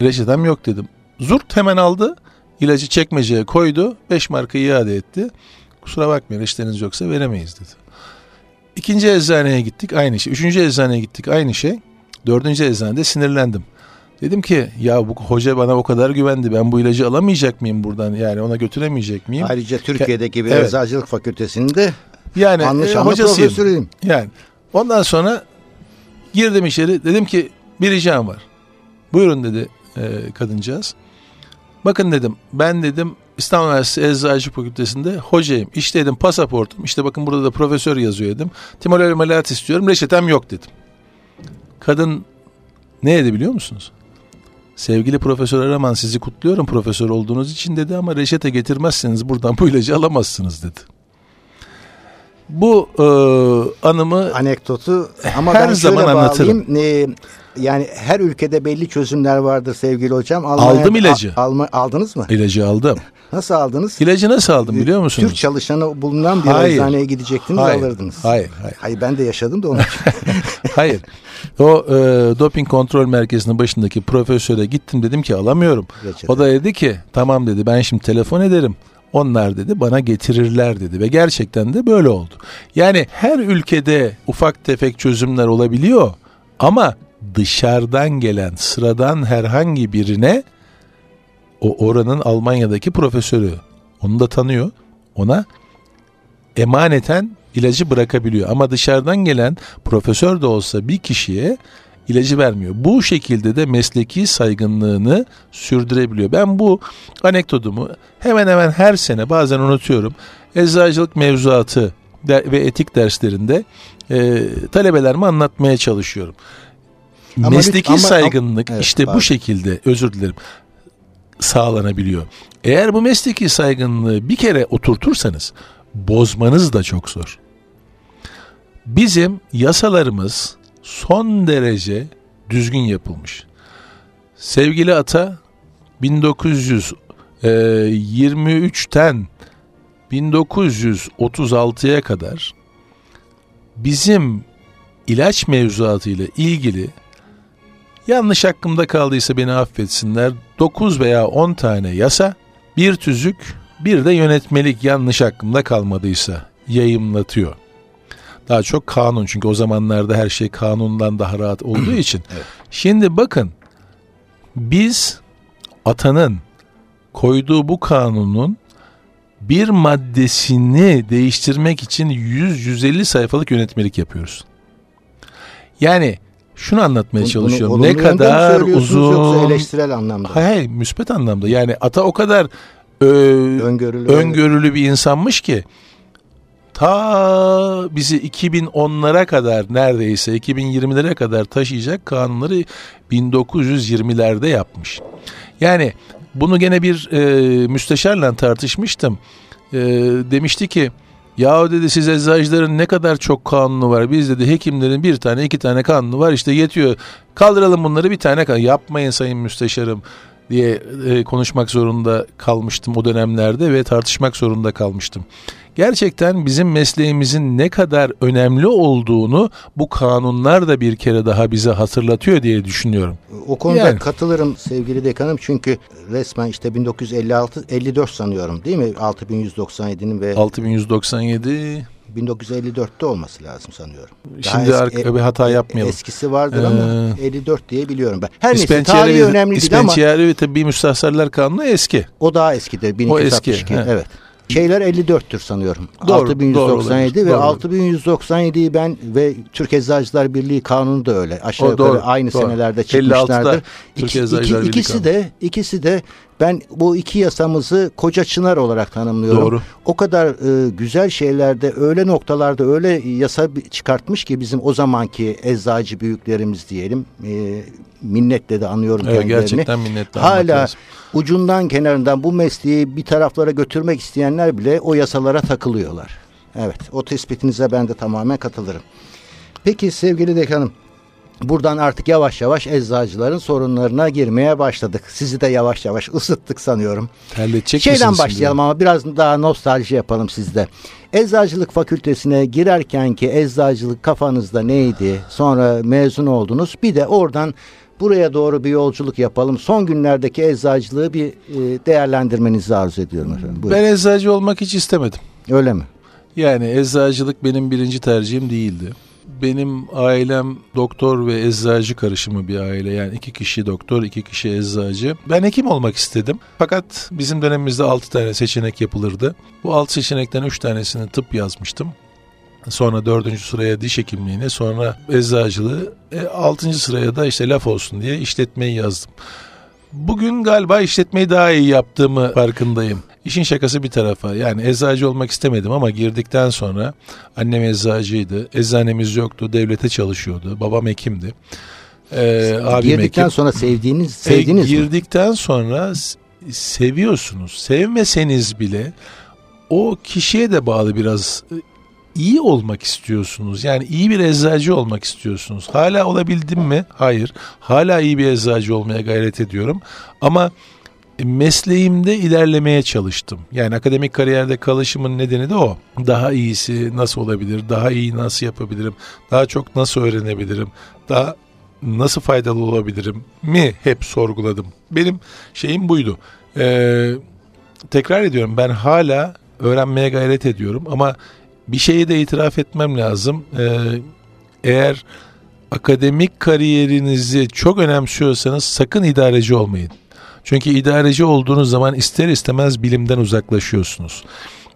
Speaker 2: Reçetem yok dedim. Zurt hemen aldı. ilacı çekmeceye koydu. 5 markı iade etti. Kusura bakmayın reçeteniz yoksa veremeyiz dedi. İkinci eczaneye gittik aynı şey. Üçüncü eczaneye gittik aynı şey. Dördüncü eczanede sinirlendim. Dedim ki ya bu hoca bana o kadar güvendi. Ben bu ilacı alamayacak mıyım buradan? Yani ona götüremeyecek miyim?
Speaker 3: Ayrıca Türkiye'deki bir
Speaker 2: Evet.
Speaker 3: eczacılık fakültesinde
Speaker 2: Yani
Speaker 3: anlaşanlı
Speaker 2: e, hocasıyım.
Speaker 3: profesörüyüm.
Speaker 2: Yani ondan sonra girdim içeri dedim ki bir ricam var. Buyurun dedi e, kadıncağız. Bakın dedim ben dedim İstanbul Üniversitesi Eczacılık Fakültesi'nde hocayım. İşte dedim pasaportum. İşte bakın burada da profesör yazıyor dedim. Timolol maleat istiyorum. Reçetem yok dedim. Kadın ne dedi biliyor musunuz? Sevgili Profesör Araman sizi kutluyorum profesör olduğunuz için dedi ama reçete getirmezseniz buradan bu ilacı alamazsınız dedi. Bu e, anımı
Speaker 3: Anekdotu ama
Speaker 2: Her
Speaker 3: ben
Speaker 2: zaman anlatırım.
Speaker 3: Ee, yani her ülkede belli çözümler vardır sevgili hocam. Almanya-
Speaker 2: Aldım ilacı.
Speaker 3: A- Alma- aldınız mı?
Speaker 2: ilacı aldım.
Speaker 3: Nasıl aldınız?
Speaker 2: İlacı nasıl aldım biliyor musunuz?
Speaker 3: Türk çalışanı bulunan bir
Speaker 2: Hayır.
Speaker 3: eczaneye gidecektiniz
Speaker 2: Hayır,
Speaker 3: alırdınız.
Speaker 2: hayır, hayır.
Speaker 3: Hayır ben de yaşadım da onun için.
Speaker 2: Hayır. O e, doping kontrol merkezinin başındaki profesöre gittim dedim ki alamıyorum.
Speaker 3: Reçete.
Speaker 2: O da dedi ki tamam dedi ben şimdi telefon ederim. Onlar dedi bana getirirler dedi ve gerçekten de böyle oldu. Yani her ülkede ufak tefek çözümler olabiliyor ama dışarıdan gelen sıradan herhangi birine o oranın Almanya'daki profesörü onu da tanıyor. Ona emaneten ilacı bırakabiliyor. Ama dışarıdan gelen profesör de olsa bir kişiye ilacı vermiyor. Bu şekilde de mesleki saygınlığını sürdürebiliyor. Ben bu anekdotumu hemen hemen her sene bazen unutuyorum. Eczacılık mevzuatı ve etik derslerinde e, talebelerime anlatmaya çalışıyorum. Ama Mesleki ama, saygınlık ama, işte pardon. bu şekilde özür dilerim sağlanabiliyor. Eğer bu mesleki saygınlığı bir kere oturtursanız bozmanız da çok zor. Bizim yasalarımız son derece düzgün yapılmış. Sevgili Ata 1923'ten 1936'ya kadar bizim ilaç mevzuatı ile ilgili yanlış hakkımda kaldıysa beni affetsinler 9 veya 10 tane yasa, bir tüzük, bir de yönetmelik yanlış hakkımda kalmadıysa yayımlatıyor. Daha çok kanun çünkü o zamanlarda her şey kanundan daha rahat olduğu için. evet. Şimdi bakın biz atanın koyduğu bu kanunun bir maddesini değiştirmek için 100-150 sayfalık yönetmelik yapıyoruz. Yani şunu anlatmaya bunu, çalışıyorum. Bunu, ne kadar uzun
Speaker 3: eleştirel anlamda.
Speaker 2: Hayır, müspet anlamda. Yani ata o kadar ö, öngörülü, öngörülü bir insanmış ki ta bizi 2010'lara kadar neredeyse 2020'lere kadar taşıyacak kanunları 1920'lerde yapmış. Yani bunu gene bir e, müsteşarla tartışmıştım. E, demişti ki ya dedi siz eczacıların ne kadar çok kanunu var. Biz dedi hekimlerin bir tane iki tane kanunu var işte yetiyor. Kaldıralım bunları bir tane kanun. Yapmayın sayın müsteşarım diye e, konuşmak zorunda kalmıştım o dönemlerde ve tartışmak zorunda kalmıştım gerçekten bizim mesleğimizin ne kadar önemli olduğunu bu kanunlar da bir kere daha bize hatırlatıyor diye düşünüyorum.
Speaker 3: O konuda yani. katılırım sevgili dekanım çünkü resmen işte 1956 54 sanıyorum değil mi? 6197'nin ve
Speaker 2: 6197
Speaker 3: 1954'te olması lazım sanıyorum.
Speaker 2: Daha Şimdi eski, bir hata yapmayalım.
Speaker 3: Eskisi vardır ee, ama 54 diye biliyorum ben. Her neyse tarihi önemli değil ama.
Speaker 2: İspençiyeri ve tabii Müstahsarlar Kanunu eski.
Speaker 3: O daha eskidir. 1262. O eski. Evet. Şeyler 54'tür sanıyorum. Doğru, 6197 doğru ve 6197'yi ben ve Türk Eczacılar Birliği kanunu da öyle. Aşağı yukarı doğru, aynı doğru. senelerde çıkmışlardır. İki, iki, ikisi de ikisi de ben bu iki yasamızı koca çınar olarak tanımlıyorum. Doğru. O kadar e, güzel şeylerde öyle noktalarda öyle yasa çıkartmış ki bizim o zamanki eczacı büyüklerimiz diyelim. E, minnetle de anıyorum evet, kendilerini.
Speaker 2: Gerçekten minnetle
Speaker 3: Hala ucundan kenarından bu mesleği bir taraflara götürmek isteyenler bile o yasalara takılıyorlar. Evet o tespitinize ben de tamamen katılırım. Peki sevgili dekanım buradan artık yavaş yavaş eczacıların sorunlarına girmeye başladık. Sizi de yavaş yavaş ısıttık sanıyorum.
Speaker 2: Terletecek
Speaker 3: Şeyden başlayalım ama biraz daha nostalji yapalım sizde. Eczacılık fakültesine girerken ki eczacılık kafanızda neydi? Sonra mezun oldunuz. Bir de oradan buraya doğru bir yolculuk yapalım. Son günlerdeki eczacılığı bir e, değerlendirmenizi arzu ediyorum efendim.
Speaker 2: Buyurun. Ben eczacı olmak hiç istemedim.
Speaker 3: Öyle mi?
Speaker 2: Yani eczacılık benim birinci tercihim değildi. Benim ailem doktor ve eczacı karışımı bir aile. Yani iki kişi doktor, iki kişi eczacı. Ben hekim olmak istedim. Fakat bizim dönemimizde altı tane seçenek yapılırdı. Bu altı seçenekten üç tanesini tıp yazmıştım. Sonra dördüncü sıraya diş hekimliğini, sonra eczacılığı, e, altıncı sıraya da işte laf olsun diye işletmeyi yazdım. Bugün galiba işletmeyi daha iyi yaptığımı farkındayım. İşin şakası bir tarafa yani eczacı olmak istemedim ama girdikten sonra annem eczacıydı. Eczanemiz yoktu. Devlete çalışıyordu. Babam hekimdi.
Speaker 3: Ee, abim girdikten hekim. sonra sevdiğiniz sevdiniz
Speaker 2: e, girdikten mi? sonra seviyorsunuz. Sevmeseniz bile o kişiye de bağlı biraz iyi olmak istiyorsunuz. Yani iyi bir eczacı olmak istiyorsunuz. Hala olabildim mi? Hayır. Hala iyi bir eczacı olmaya gayret ediyorum. Ama mesleğimde ilerlemeye çalıştım. Yani akademik kariyerde kalışımın nedeni de o. Daha iyisi nasıl olabilir? Daha iyi nasıl yapabilirim? Daha çok nasıl öğrenebilirim? Daha nasıl faydalı olabilirim mi hep sorguladım. Benim şeyim buydu. Ee, tekrar ediyorum ben hala öğrenmeye gayret ediyorum ama bir şeyi de itiraf etmem lazım. Ee, eğer akademik kariyerinizi çok önemsiyorsanız sakın idareci olmayın. Çünkü idareci olduğunuz zaman ister istemez bilimden uzaklaşıyorsunuz.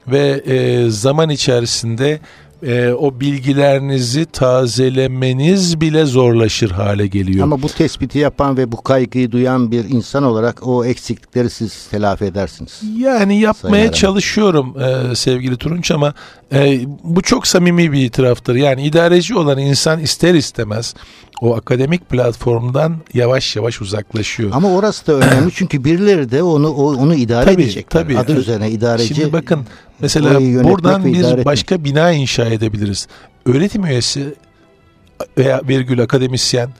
Speaker 2: Ve e, zaman içerisinde e, o bilgilerinizi tazelemeniz bile zorlaşır hale geliyor.
Speaker 3: Ama bu tespiti yapan ve bu kaygıyı duyan bir insan olarak o eksiklikleri siz telafi edersiniz.
Speaker 2: Yani yapmaya çalışıyorum e, sevgili Turunç ama e, bu çok samimi bir itiraftır. Yani idareci olan insan ister istemez o akademik platformdan yavaş yavaş uzaklaşıyor.
Speaker 3: Ama orası da önemli çünkü birileri de onu onu idare tabii, edecek. Tabii. Adı üzerine idareci.
Speaker 2: Şimdi bakın mesela buradan bir başka bina inşa edebiliriz. Öğretim üyesi veya virgül akademisyen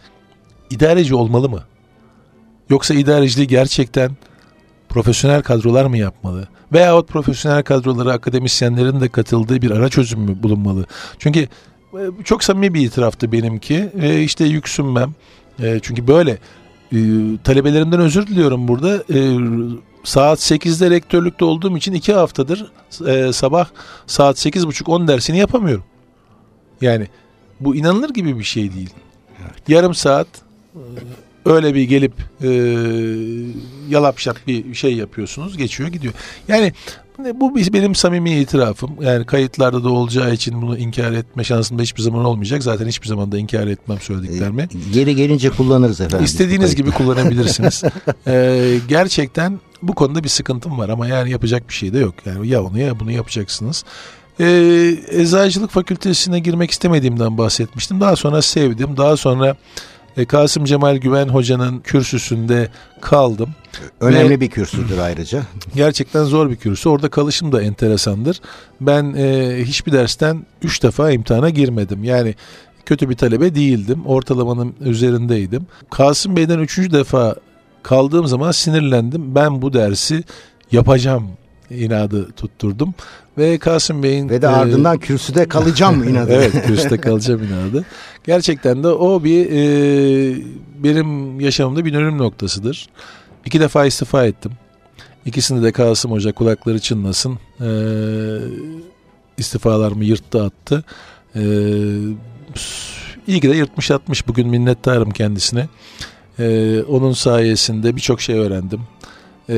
Speaker 2: idareci olmalı mı? Yoksa idareciliği gerçekten profesyonel kadrolar mı yapmalı? Veyahut profesyonel kadrolara akademisyenlerin de katıldığı bir ara çözüm mü bulunmalı? Çünkü e, çok samimi bir itiraftı benimki. E, işte yüksünmem. E, çünkü böyle e, talebelerimden özür diliyorum burada. E, saat 8'de rektörlükte olduğum için iki haftadır e, sabah saat 8.30-10 dersini yapamıyorum. Yani bu inanılır gibi bir şey değil. Evet. Yarım saat öyle bir gelip e, yalap bir şey yapıyorsunuz geçiyor gidiyor. Yani bu benim samimi itirafım. Yani kayıtlarda da olacağı için bunu inkar etme şansım da hiçbir zaman olmayacak. Zaten hiçbir zaman da inkar etmem söylediklerimi.
Speaker 3: E, geri gelince kullanırız efendim.
Speaker 2: İstediğiniz gibi kullanabilirsiniz. ee, gerçekten bu konuda bir sıkıntım var ama yani yapacak bir şey de yok. Yani ya onu ya bunu yapacaksınız. Ee, eczacılık fakültesine girmek istemediğimden bahsetmiştim. Daha sonra sevdim. Daha sonra e, Kasım Cemal Güven Hoca'nın kürsüsünde kaldım.
Speaker 3: Önemli Ve bir kürsüdür ayrıca.
Speaker 2: Gerçekten zor bir kürsü. Orada kalışım da enteresandır. Ben e, hiçbir dersten üç defa imtihana girmedim. Yani kötü bir talebe değildim. Ortalamanın üzerindeydim. Kasım Bey'den üçüncü defa kaldığım zaman sinirlendim. Ben bu dersi yapacağım inadı tutturdum. Ve Kasım Bey'in...
Speaker 3: Ve de ardından e, kürsüde kalacağım inadı.
Speaker 2: evet kürsüde kalacağım inadı. Gerçekten de o bir e, benim yaşamımda bir dönüm noktasıdır. İki defa istifa ettim. İkisinde de Kasım Hoca kulakları çınlasın. E, istifalarımı yırttı attı. E, iyi ki de yırtmış atmış. Bugün minnettarım kendisine. E, onun sayesinde birçok şey öğrendim. E,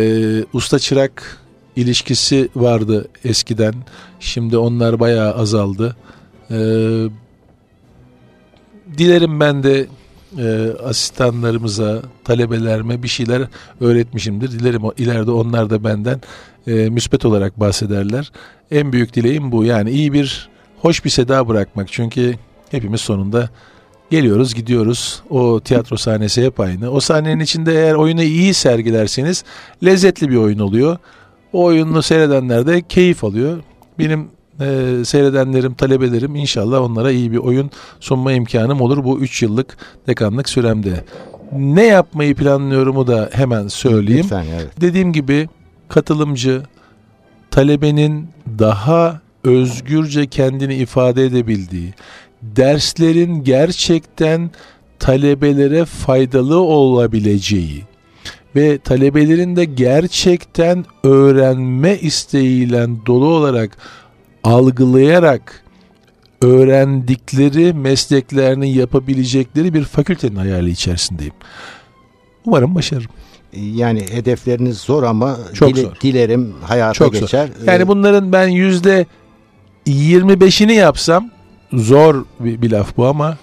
Speaker 2: usta çırak ilişkisi vardı eskiden. Şimdi onlar bayağı azaldı. Ee, dilerim ben de e, asistanlarımıza, talebelerime bir şeyler öğretmişimdir. Dilerim ileride onlar da benden e, müspet olarak bahsederler. En büyük dileğim bu. Yani iyi bir, hoş bir seda bırakmak. Çünkü hepimiz sonunda geliyoruz, gidiyoruz. O tiyatro sahnesi hep aynı. O sahnenin içinde eğer oyunu iyi sergilerseniz lezzetli bir oyun oluyor. O oyunu seyredenler de keyif alıyor. Benim e, seyredenlerim, talebelerim inşallah onlara iyi bir oyun sunma imkanım olur bu 3 yıllık dekanlık süremde. Ne yapmayı planlıyorumu da hemen söyleyeyim.
Speaker 3: Lütfen, evet.
Speaker 2: Dediğim gibi katılımcı, talebenin daha özgürce kendini ifade edebildiği, derslerin gerçekten talebelere faydalı olabileceği, ve talebelerin de gerçekten öğrenme isteğiyle dolu olarak algılayarak öğrendikleri mesleklerini yapabilecekleri bir fakültenin hayali içerisindeyim. Umarım başarırım.
Speaker 3: Yani hedefleriniz zor ama Çok dile, zor. dilerim hayata Çok geçer.
Speaker 2: Zor. Yani bunların ben yüzde 25'ini yapsam zor bir, bir laf bu ama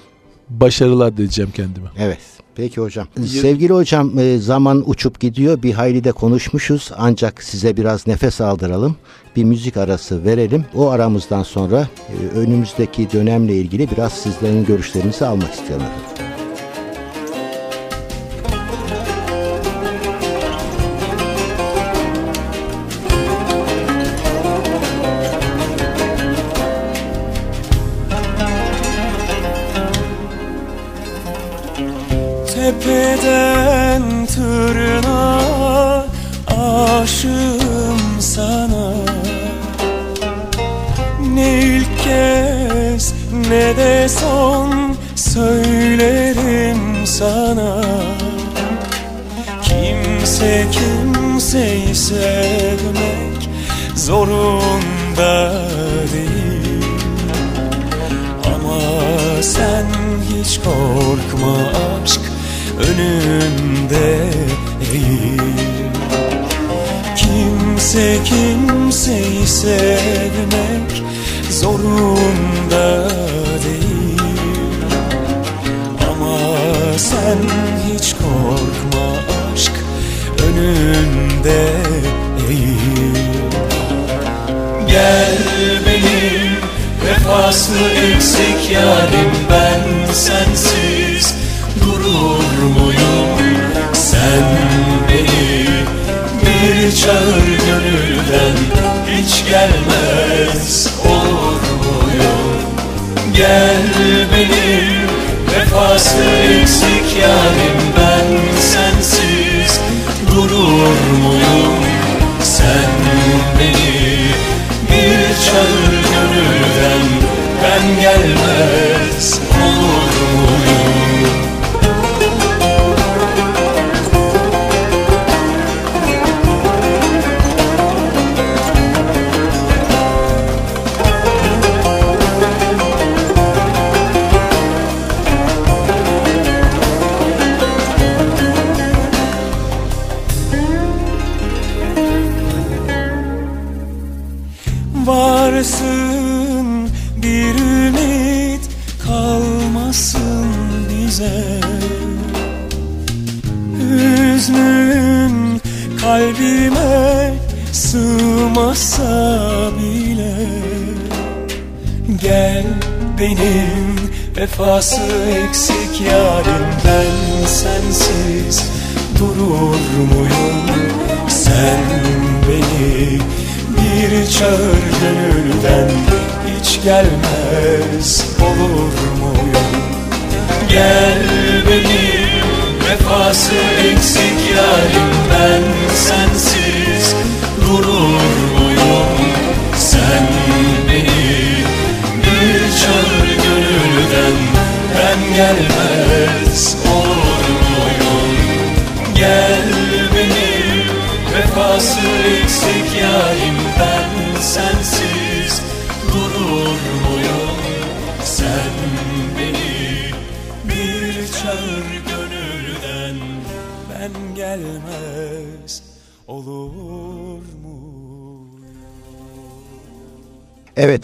Speaker 2: başarılar diyeceğim kendime.
Speaker 3: Evet. Peki hocam. Sevgili hocam e, zaman uçup gidiyor. Bir hayli de konuşmuşuz. Ancak size biraz nefes aldıralım. Bir müzik arası verelim. O aramızdan sonra e, önümüzdeki dönemle ilgili biraz sizlerin görüşlerinizi almak istiyorum.
Speaker 4: Tepeden sevmek zorunda değil. Ama sen hiç korkma aşk önünde eğil Gel benim vefaslı eksik yarim ben sensin. Gelmez olur muyum Gel benim vefası eksik yarim ben sensiz Durur muyum? Sen beni bir çağır gönülden ben gelmez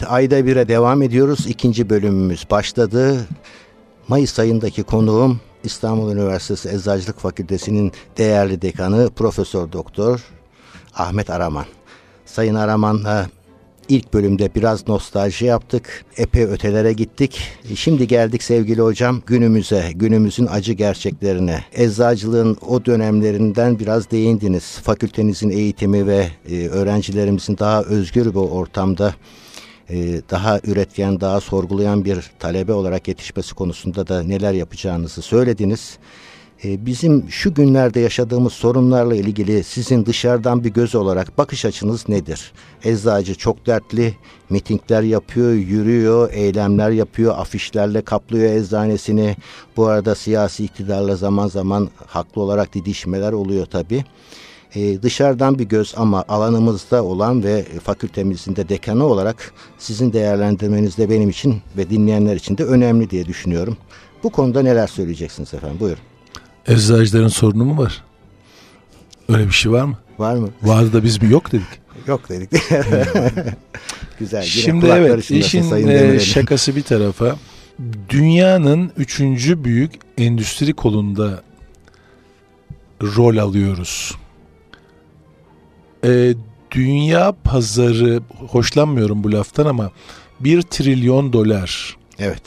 Speaker 3: ayda bire devam ediyoruz. İkinci bölümümüz başladı. Mayıs ayındaki konuğum İstanbul Üniversitesi Eczacılık Fakültesi'nin değerli dekanı Profesör Doktor Ahmet Araman. Sayın Araman'la ilk bölümde biraz nostalji yaptık. Epey ötelere gittik. Şimdi geldik sevgili hocam günümüze, günümüzün acı gerçeklerine. Eczacılığın o dönemlerinden biraz değindiniz. Fakültenizin eğitimi ve e, öğrencilerimizin daha özgür bir ortamda daha üretken, daha sorgulayan bir talebe olarak yetişmesi konusunda da neler yapacağınızı söylediniz. E, bizim şu günlerde yaşadığımız sorunlarla ilgili sizin dışarıdan bir göz olarak bakış açınız nedir? Eczacı çok dertli, mitingler yapıyor, yürüyor, eylemler yapıyor, afişlerle kaplıyor eczanesini. Bu arada siyasi iktidarla zaman zaman haklı olarak didişmeler oluyor tabii e, dışarıdan bir göz ama alanımızda olan ve fakültemizin de dekanı olarak sizin değerlendirmeniz de benim için ve dinleyenler için de önemli diye düşünüyorum. Bu konuda neler söyleyeceksiniz efendim? Buyurun.
Speaker 2: Eczacıların sorunu mu var? Öyle bir şey var mı?
Speaker 3: Var mı?
Speaker 2: Var da biz mi yok dedik.
Speaker 3: Yok dedik. Güzel.
Speaker 2: Şimdi evet işin e, şakası bir tarafa dünyanın üçüncü büyük endüstri kolunda rol alıyoruz. E, dünya pazarı hoşlanmıyorum bu laftan ama bir trilyon dolar.
Speaker 3: Evet.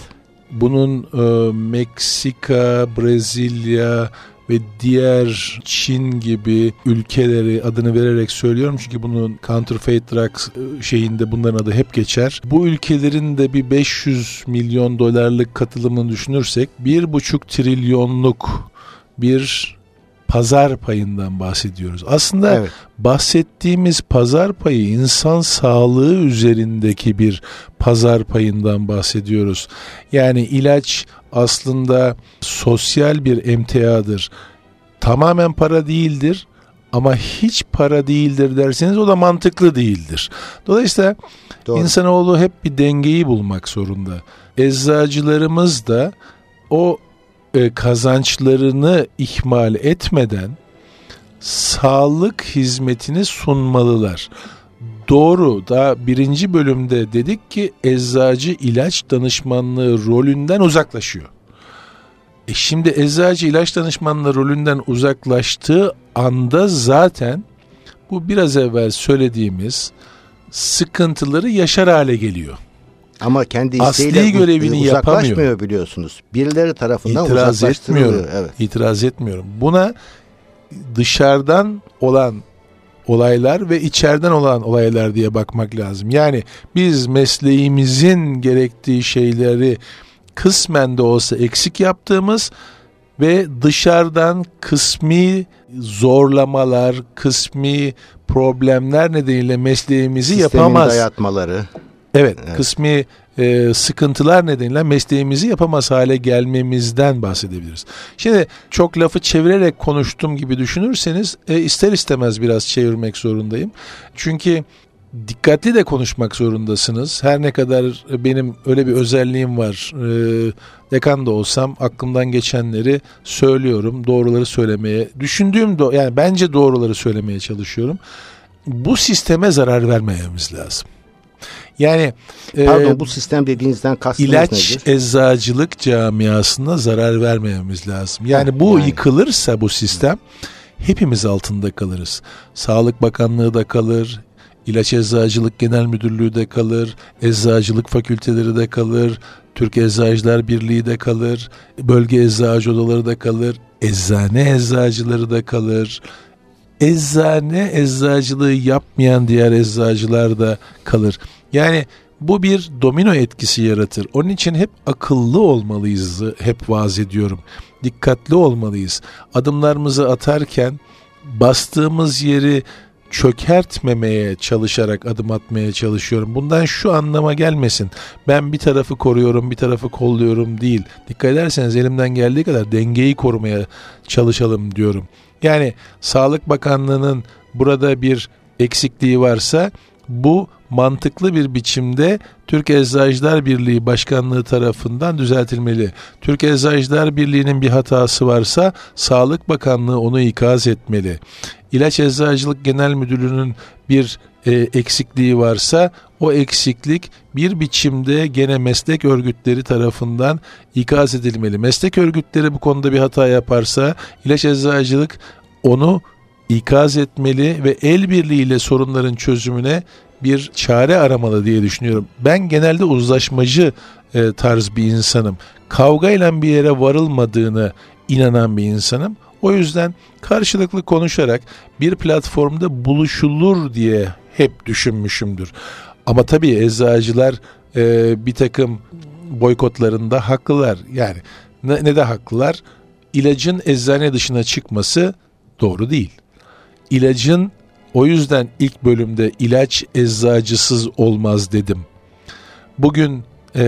Speaker 2: Bunun e, Meksika, Brezilya ve diğer Çin gibi ülkeleri adını vererek söylüyorum çünkü bunun counterfeit drugs e, şeyinde bunların adı hep geçer. Bu ülkelerin de bir 500 milyon dolarlık katılımını düşünürsek bir buçuk trilyonluk bir pazar payından bahsediyoruz. Aslında
Speaker 3: Evet.
Speaker 2: bahsettiğimiz pazar payı insan sağlığı üzerindeki bir pazar payından bahsediyoruz. Yani ilaç aslında sosyal bir emtiadır. Tamamen para değildir ama hiç para değildir derseniz o da mantıklı değildir. Dolayısıyla
Speaker 3: Doğru.
Speaker 2: insanoğlu hep bir dengeyi bulmak zorunda. Eczacılarımız da o e, kazançlarını ihmal etmeden sağlık hizmetini sunmalılar. Doğru da birinci bölümde dedik ki eczacı ilaç danışmanlığı rolünden uzaklaşıyor. E şimdi eczacı ilaç danışmanlığı rolünden uzaklaştığı anda zaten bu biraz evvel söylediğimiz sıkıntıları yaşar hale geliyor.
Speaker 3: Ama kendi
Speaker 2: Asli
Speaker 3: isteğiyle
Speaker 2: görevini
Speaker 3: uz- uzaklaşmıyor
Speaker 2: yapamıyor.
Speaker 3: biliyorsunuz. Birileri tarafından
Speaker 2: İtiraz etmiyorum.
Speaker 3: Evet.
Speaker 2: İtiraz etmiyorum. Buna dışarıdan olan olaylar ve içeriden olan olaylar diye bakmak lazım. Yani biz mesleğimizin gerektiği şeyleri kısmen de olsa eksik yaptığımız ve dışarıdan kısmi zorlamalar, kısmi problemler nedeniyle mesleğimizi
Speaker 3: Sistemin
Speaker 2: yapamaz.
Speaker 3: dayatmaları.
Speaker 2: Evet,
Speaker 3: Evet.
Speaker 2: kısmi e, sıkıntılar nedeniyle mesleğimizi yapamaz hale gelmemizden bahsedebiliriz. Şimdi çok lafı çevirerek konuştum gibi düşünürseniz e, ister istemez biraz çevirmek zorundayım. Çünkü dikkatli de konuşmak zorundasınız. Her ne kadar benim öyle bir özelliğim var. E, dekan da olsam aklımdan geçenleri söylüyorum. Doğruları söylemeye, düşündüğüm do yani bence doğruları söylemeye çalışıyorum. Bu sisteme zarar vermememiz lazım. Yani e,
Speaker 3: Pardon bu sistem dediğinizden kastınız
Speaker 2: ilaç
Speaker 3: nedir?
Speaker 2: eczacılık camiasına zarar vermememiz lazım. Yani bu
Speaker 3: yani.
Speaker 2: yıkılırsa bu sistem hepimiz altında kalırız. Sağlık Bakanlığı da kalır, İlaç Eczacılık Genel Müdürlüğü de kalır, eczacılık fakülteleri de kalır, Türk Eczacılar Birliği de kalır, bölge eczacı odaları da kalır, eczane eczacıları da kalır. Eczane eczacılığı yapmayan diğer eczacılar da kalır. Yani bu bir domino etkisi yaratır. Onun için hep akıllı olmalıyız, hep vaaz ediyorum. Dikkatli olmalıyız. Adımlarımızı atarken bastığımız yeri çökertmemeye çalışarak adım atmaya çalışıyorum. Bundan şu anlama gelmesin. Ben bir tarafı koruyorum, bir tarafı kolluyorum değil. Dikkat ederseniz elimden geldiği kadar dengeyi korumaya çalışalım diyorum. Yani Sağlık Bakanlığı'nın burada bir eksikliği varsa bu mantıklı bir biçimde Türk Eczacılar Birliği Başkanlığı tarafından düzeltilmeli. Türk Eczacılar Birliği'nin bir hatası varsa Sağlık Bakanlığı onu ikaz etmeli. İlaç Eczacılık Genel Müdürlüğü'nün bir e, eksikliği varsa o eksiklik bir biçimde gene meslek örgütleri tarafından ikaz edilmeli. Meslek örgütleri bu konuda bir hata yaparsa ilaç eczacılık onu ikaz etmeli ve el birliğiyle sorunların çözümüne bir çare aramalı diye düşünüyorum. Ben genelde uzlaşmacı e, tarz bir insanım. Kavgayla bir yere varılmadığını inanan bir insanım. O yüzden karşılıklı konuşarak bir platformda buluşulur diye hep düşünmüşümdür. Ama tabii eczacılar e, bir takım boykotlarında haklılar. Yani ne, ne de haklılar? İlacın eczane dışına çıkması doğru değil. İlacın o yüzden ilk bölümde ilaç eczacısız olmaz dedim. Bugün e,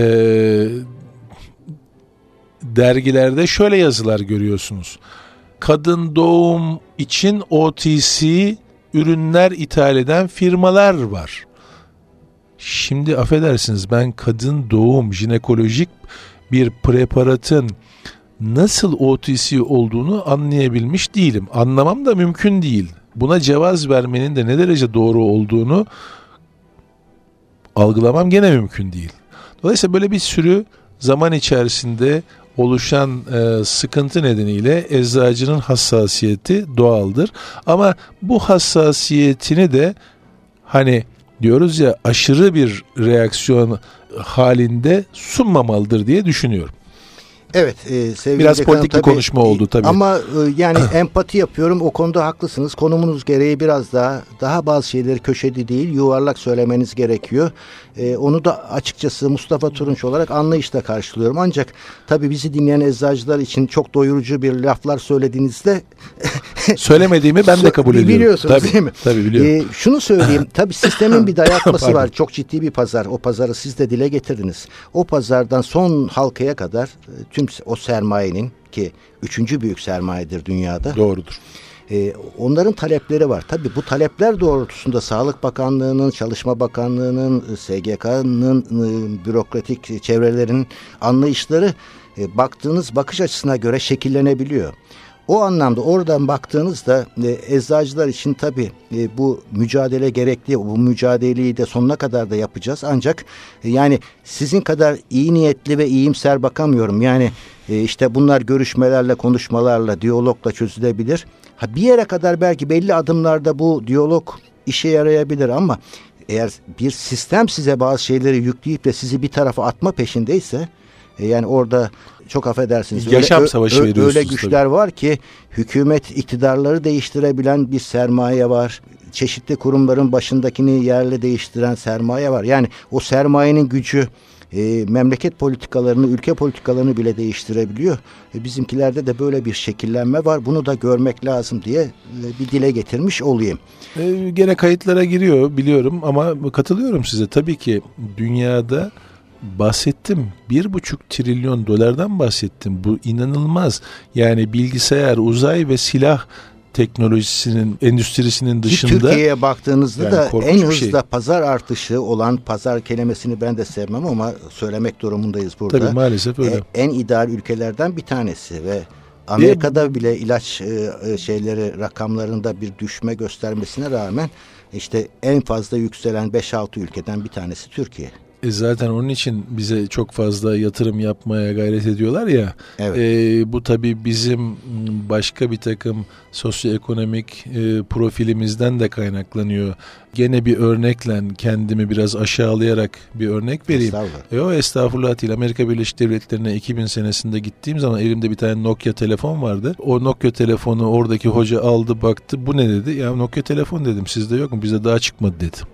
Speaker 2: dergilerde şöyle yazılar görüyorsunuz. Kadın doğum için OTC ürünler ithal eden firmalar var. Şimdi affedersiniz ben kadın doğum jinekolojik bir preparatın nasıl OTC olduğunu anlayabilmiş değilim. Anlamam da mümkün değil. Buna cevaz vermenin de ne derece doğru olduğunu algılamam gene mümkün değil. Dolayısıyla böyle bir sürü zaman içerisinde oluşan e, sıkıntı nedeniyle eczacının hassasiyeti doğaldır. Ama bu hassasiyetini de hani diyoruz ya aşırı bir reaksiyon halinde sunmamalıdır diye düşünüyorum.
Speaker 3: Evet e, sevgili
Speaker 2: Biraz
Speaker 3: dekanım,
Speaker 2: politik bir
Speaker 3: tabii,
Speaker 2: konuşma oldu tabii.
Speaker 3: Ama e, yani empati yapıyorum o konuda haklısınız. Konumunuz gereği biraz daha daha bazı şeyleri köşede değil yuvarlak söylemeniz gerekiyor. E, onu da açıkçası Mustafa Turunç olarak anlayışla karşılıyorum. Ancak tabii bizi dinleyen eczacılar için çok doyurucu bir laflar söylediğinizde
Speaker 2: Söylemediğimi ben de kabul ediyorum.
Speaker 3: Biliyorsunuz
Speaker 2: tabii,
Speaker 3: değil mi?
Speaker 2: Tabii biliyorum.
Speaker 3: Ee, şunu söyleyeyim. Tabii sistemin bir dayatması var. Çok ciddi bir pazar. O pazarı siz de dile getirdiniz. O pazardan son halkaya kadar e, tüm o sermayenin ki üçüncü büyük sermayedir dünyada.
Speaker 2: Doğrudur.
Speaker 3: Ee, onların talepleri var. Tabii bu talepler doğrultusunda Sağlık Bakanlığı'nın, Çalışma Bakanlığı'nın, e, SGK'nın, e, bürokratik çevrelerin anlayışları e, baktığınız bakış açısına göre şekillenebiliyor. O anlamda oradan baktığınızda e, eczacılar için tabii e, bu mücadele gerekli. Bu mücadeleyi de sonuna kadar da yapacağız. Ancak e, yani sizin kadar iyi niyetli ve iyimser bakamıyorum. Yani e, işte bunlar görüşmelerle, konuşmalarla, diyalogla çözülebilir. Ha bir yere kadar belki belli adımlarda bu diyalog işe yarayabilir ama eğer bir sistem size bazı şeyleri yükleyip de sizi bir tarafa atma peşindeyse e, yani orada çok affedersiniz.
Speaker 2: Yaşam
Speaker 3: öyle,
Speaker 2: savaşı
Speaker 3: ö,
Speaker 2: veriyorsunuz.
Speaker 3: Öyle güçler tabii. var ki hükümet iktidarları değiştirebilen bir sermaye var. Çeşitli kurumların başındakini yerle değiştiren sermaye var. Yani o sermayenin gücü e, memleket politikalarını, ülke politikalarını bile değiştirebiliyor. E, bizimkilerde de böyle bir şekillenme var. Bunu da görmek lazım diye e, bir dile getirmiş olayım.
Speaker 2: E, gene kayıtlara giriyor biliyorum ama katılıyorum size. Tabii ki dünyada bahsettim. Bir buçuk trilyon dolardan bahsettim. Bu inanılmaz. Yani bilgisayar, uzay ve silah teknolojisinin, endüstrisinin dışında.
Speaker 3: Ki Türkiye'ye baktığınızda yani da en hızlı şey. pazar artışı olan pazar kelimesini ben de sevmem ama söylemek durumundayız burada.
Speaker 2: Tabii maalesef öyle.
Speaker 3: E, en ideal ülkelerden bir tanesi ve Amerika'da bile ilaç e, şeyleri rakamlarında bir düşme göstermesine rağmen işte en fazla yükselen 5-6 ülkeden bir tanesi Türkiye.
Speaker 2: E zaten onun için bize çok fazla yatırım yapmaya gayret ediyorlar ya. Evet. E, bu tabii bizim başka bir takım sosyoekonomik e, profilimizden de kaynaklanıyor. Gene bir örnekle kendimi biraz aşağılayarak bir örnek vereyim. Estağfurullah. E, o estağfurullah değil. Amerika Birleşik Devletleri'ne 2000 senesinde gittiğim zaman elimde bir tane Nokia telefon vardı. O Nokia telefonu oradaki hoca aldı baktı. Bu ne dedi? Ya Nokia telefon dedim. Sizde yok mu? Bize daha çıkmadı dedi.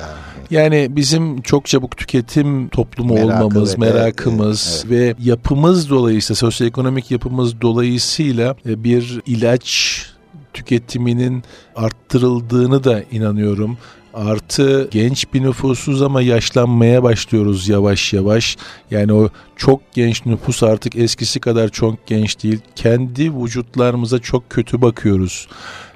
Speaker 2: Ya. Yani bizim çok çabuk tüketim toplumu Merakı olmamız, merakımız evet, evet. ve yapımız dolayısıyla sosyoekonomik yapımız dolayısıyla e, bir ilaç tüketiminin arttırıldığını da inanıyorum. Artı genç bir nüfusuz ama yaşlanmaya başlıyoruz yavaş yavaş. Yani o çok genç nüfus artık eskisi kadar çok genç değil. Kendi vücutlarımıza çok kötü bakıyoruz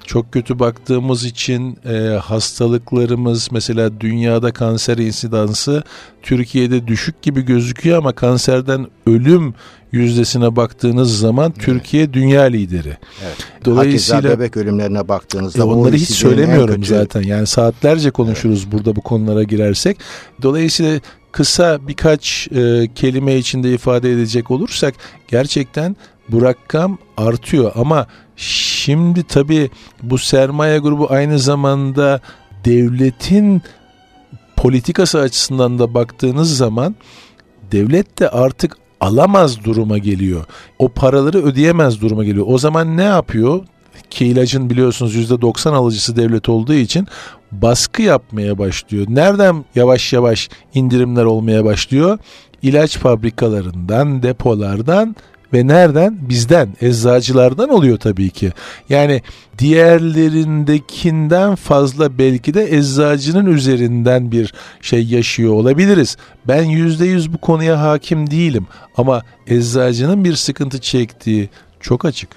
Speaker 2: çok kötü baktığımız için e, hastalıklarımız mesela dünyada kanser insidansı Türkiye'de düşük gibi gözüküyor ama kanserden ölüm yüzdesine baktığınız zaman evet. Türkiye dünya lideri.
Speaker 3: Evet. Dolayısıyla Hakeza bebek ölümlerine baktığınızda
Speaker 2: e, onları hiç söylemiyorum zaten. Yani saatlerce konuşuruz evet. burada bu konulara girersek. Dolayısıyla kısa birkaç e, kelime içinde ifade edecek olursak gerçekten bu rakam artıyor ama Şimdi tabii bu sermaye grubu aynı zamanda devletin politikası açısından da baktığınız zaman devlet de artık alamaz duruma geliyor. O paraları ödeyemez duruma geliyor. O zaman ne yapıyor? Ki ilacın biliyorsunuz %90 alıcısı devlet olduğu için baskı yapmaya başlıyor. Nereden yavaş yavaş indirimler olmaya başlıyor? İlaç fabrikalarından, depolardan ve nereden? Bizden, eczacılardan oluyor tabii ki. Yani diğerlerindekinden fazla belki de eczacının üzerinden bir şey yaşıyor olabiliriz. Ben yüzde yüz bu konuya hakim değilim ama eczacının bir sıkıntı çektiği çok açık.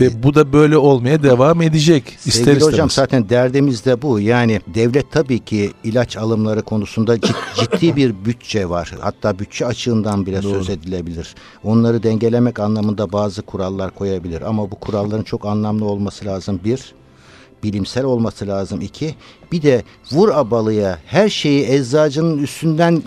Speaker 2: Ve bu da böyle olmaya devam edecek.
Speaker 3: Sevgili ister hocam istemez. zaten derdimiz de bu. Yani devlet tabii ki ilaç alımları konusunda ciddi bir bütçe var. Hatta bütçe açığından bile Doğru. söz edilebilir. Onları dengelemek anlamında bazı kurallar koyabilir. Ama bu kuralların çok anlamlı olması lazım. Bir, bilimsel olması lazım iki. Bir de vur abalıya her şeyi eczacının üstünden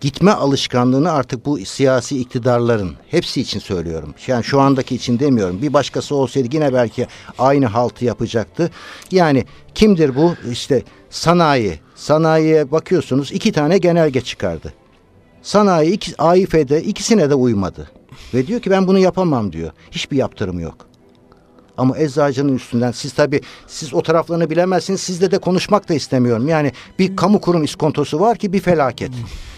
Speaker 3: gitme alışkanlığını artık bu siyasi iktidarların hepsi için söylüyorum. Yani şu andaki için demiyorum. Bir başkası olsaydı yine belki aynı haltı yapacaktı. Yani kimdir bu? İşte sanayi. Sanayiye bakıyorsunuz iki tane genelge çıkardı. Sanayi AİF'de ikisine de uymadı. Ve diyor ki ben bunu yapamam diyor. Hiçbir yaptırım yok. Ama eczacının üstünden siz tabi siz o taraflarını bilemezsiniz. Sizle de konuşmak da istemiyorum. Yani bir kamu kurum iskontosu var ki bir felaket.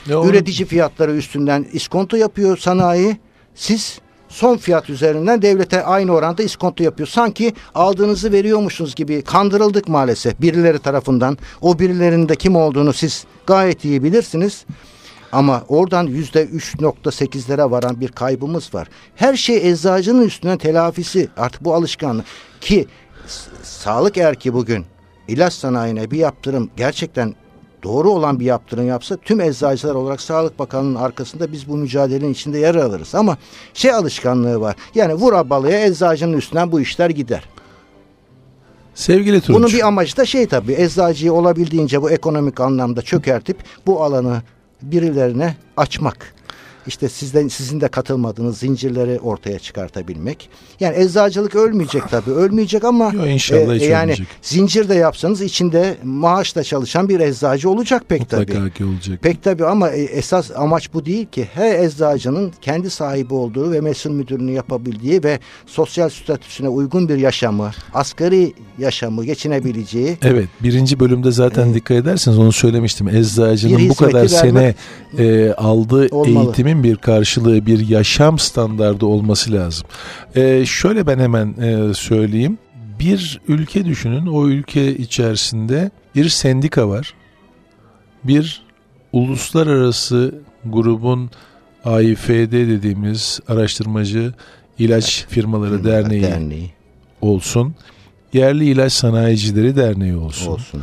Speaker 3: Ya Üretici fiyatları üstünden iskonto yapıyor sanayi. Siz son fiyat üzerinden devlete aynı oranda iskonto yapıyor. Sanki aldığınızı veriyormuşsunuz gibi kandırıldık maalesef birileri tarafından. O birilerinde kim olduğunu siz gayet iyi bilirsiniz. Ama oradan yüzde 3.8'lere varan bir kaybımız var. Her şey eczacının üstüne telafisi. Artık bu alışkanlık. Ki sağlık eğer ki bugün ilaç sanayine bir yaptırım gerçekten doğru olan bir yaptırım yapsa tüm eczacılar olarak Sağlık Bakanlığı'nın arkasında biz bu mücadelenin içinde yer alırız. Ama şey alışkanlığı var. Yani vur abalıya eczacının üstünden bu işler gider.
Speaker 2: Sevgili Tunç.
Speaker 3: Bunun bir amacı da şey tabii eczacıyı olabildiğince bu ekonomik anlamda çökertip bu alanı birilerine açmak. İşte sizden sizin de katılmadığınız zincirleri ortaya çıkartabilmek. Yani eczacılık ölmeyecek tabii. Ölmeyecek ama
Speaker 2: Yo, inşallah hiç
Speaker 3: yani
Speaker 2: ölmeyecek.
Speaker 3: zincir de yapsanız içinde maaşla çalışan bir eczacı olacak pek tabii.
Speaker 2: Mutlaka ki olacak.
Speaker 3: Pek tabii ama e, esas amaç bu değil ki. Her eczacının kendi sahibi olduğu ve mesul müdürlüğünü yapabildiği ve sosyal statüsüne uygun bir yaşamı, asgari yaşamı geçinebileceği
Speaker 2: Evet birinci bölümde zaten
Speaker 3: Evet.
Speaker 2: dikkat ederseniz onu söylemiştim. Eczacının bu kadar sene e, aldığı
Speaker 3: Olmalı.
Speaker 2: Eğitimin bir karşılığı bir yaşam standardı olması lazım. E, şöyle ben hemen e, söyleyeyim. Bir ülke düşünün o ülke içerisinde bir sendika var. Bir uluslararası grubun AİFD dediğimiz araştırmacı ilaç firmaları derneği
Speaker 3: derneği
Speaker 2: olsun. Yerli ilaç sanayicileri derneği olsun.
Speaker 3: olsun.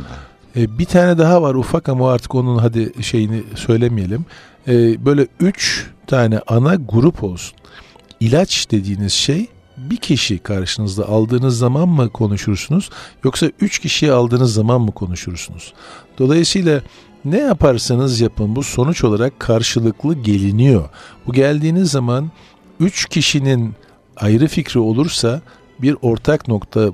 Speaker 2: E, bir tane daha var ufak ama artık onun hadi şeyini söylemeyelim. E, böyle üç tane ana grup olsun. İlaç dediğiniz şey bir kişi karşınızda aldığınız zaman mı konuşursunuz yoksa üç kişiyi aldığınız zaman mı konuşursunuz? Dolayısıyla ne yaparsanız yapın bu sonuç olarak karşılıklı geliniyor. Bu geldiğiniz zaman üç kişinin ayrı fikri olursa bir ortak nokta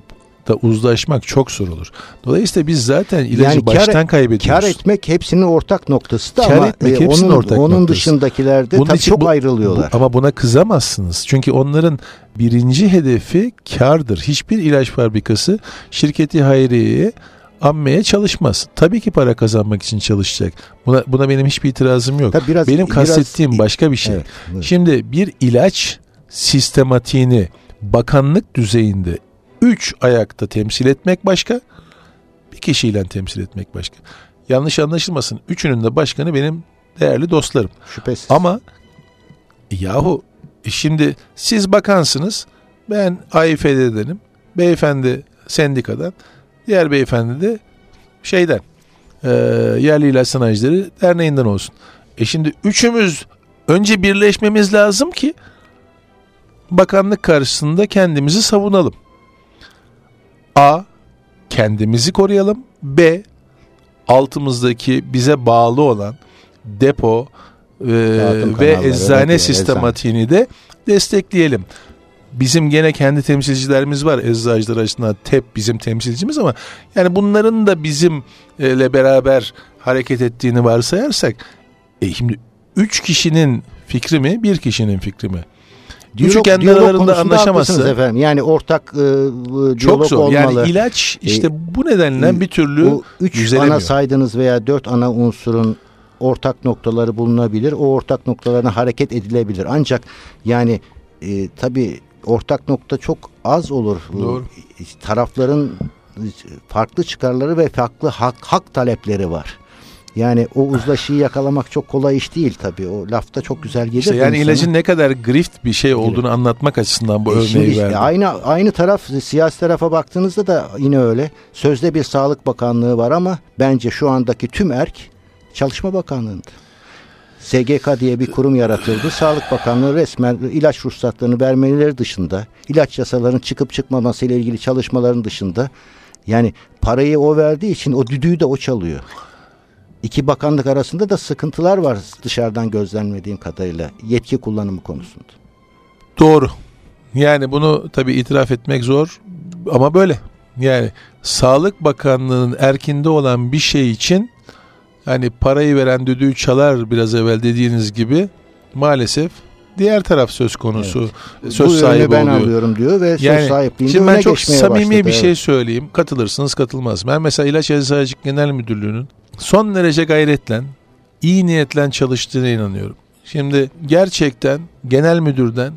Speaker 2: da uzlaşmak çok zor olur. Dolayısıyla biz zaten ilacı
Speaker 3: Yani kar-
Speaker 2: baştan kaybediyoruz.
Speaker 3: Kar etmek hepsinin ortak noktası da
Speaker 2: Kar
Speaker 3: ama
Speaker 2: etmek
Speaker 3: e, onun,
Speaker 2: ortak
Speaker 3: onun
Speaker 2: noktası.
Speaker 3: dışındakilerde
Speaker 2: Bunun
Speaker 3: tabii çok
Speaker 2: bu-
Speaker 3: ayrılıyorlar.
Speaker 2: Bu- ama buna kızamazsınız. Çünkü onların birinci hedefi kardır. Hiçbir ilaç fabrikası şirketi hayriyeye ammeye çalışmaz. Tabii ki para kazanmak için çalışacak. Buna, buna benim hiçbir itirazım yok.
Speaker 3: Tabii biraz-
Speaker 2: benim
Speaker 3: biraz-
Speaker 2: kastettiğim başka bir şey.
Speaker 3: Evet.
Speaker 2: Şimdi bir ilaç sistematiğini bakanlık düzeyinde üç ayakta temsil etmek başka, bir kişiyle temsil etmek başka. Yanlış anlaşılmasın. Üçünün de başkanı benim değerli dostlarım.
Speaker 3: Şüphesiz.
Speaker 2: Ama yahu e şimdi siz bakansınız. Ben AİF'denim. Beyefendi sendikadan. Diğer beyefendi de şeyden e, yerli ilaç sanayicileri derneğinden olsun. E şimdi üçümüz önce birleşmemiz lazım ki bakanlık karşısında kendimizi savunalım. A. Kendimizi koruyalım. B. Altımızdaki bize bağlı olan depo e, ve eczane
Speaker 3: evet,
Speaker 2: sistematiğini de destekleyelim. Bizim gene kendi temsilcilerimiz var. Eczacılar açısından TEP bizim temsilcimiz ama yani bunların da bizimle beraber hareket ettiğini varsayarsak e şimdi üç kişinin fikri mi bir kişinin fikri mi? Üçü kendi
Speaker 3: diyalog
Speaker 2: aralarında
Speaker 3: haklısınız efendim. Yani ortak e, e,
Speaker 2: çok
Speaker 3: diyalog
Speaker 2: zor.
Speaker 3: olmalı.
Speaker 2: Yani ilaç işte bu nedenle
Speaker 3: e,
Speaker 2: bir türlü
Speaker 3: Bu üç ana saydığınız veya dört ana unsurun ortak noktaları bulunabilir. O ortak noktalarına hareket edilebilir. Ancak yani e, tabii ortak nokta çok az olur.
Speaker 2: Doğru.
Speaker 3: E, Tarafların farklı çıkarları ve farklı hak, hak talepleri var. Yani o uzlaşıyı yakalamak çok kolay iş değil tabii. O lafta çok güzel gelir.
Speaker 2: İşte yani ilacın ne kadar grift bir şey olduğunu anlatmak açısından bu
Speaker 3: E
Speaker 2: örneği
Speaker 3: işte
Speaker 2: verdim.
Speaker 3: aynı aynı taraf siyasi tarafa baktığınızda da yine öyle. Sözde bir Sağlık Bakanlığı var ama bence şu andaki tüm erk Çalışma Bakanlığı'nda. SGK diye bir kurum yaratıldı. Sağlık Bakanlığı resmen ilaç ruhsatlarını vermeleri dışında, ilaç yasalarının çıkıp çıkmaması ile ilgili çalışmaların dışında yani parayı o verdiği için o düdüğü de o çalıyor. İki bakanlık arasında da sıkıntılar var dışarıdan gözlenmediğim kadarıyla yetki kullanımı konusunda.
Speaker 2: Doğru. Yani bunu tabii itiraf etmek zor ama böyle. Yani Sağlık Bakanlığı'nın erkinde olan bir şey için hani parayı veren düdüğü çalar biraz evvel dediğiniz gibi maalesef diğer taraf söz konusu söz
Speaker 3: Bu
Speaker 2: sahibi
Speaker 3: ben
Speaker 2: oluyor.
Speaker 3: alıyorum diyor ve söz
Speaker 2: Yani
Speaker 3: sahipliğinde
Speaker 2: Şimdi ben çok samimi
Speaker 3: başladı.
Speaker 2: bir şey
Speaker 3: evet.
Speaker 2: söyleyeyim. Katılırsınız katılmaz. Ben mesela İlaç Eczacılık Genel Müdürlüğü'nün son derece gayretle, iyi niyetle çalıştığına inanıyorum. Şimdi gerçekten genel müdürden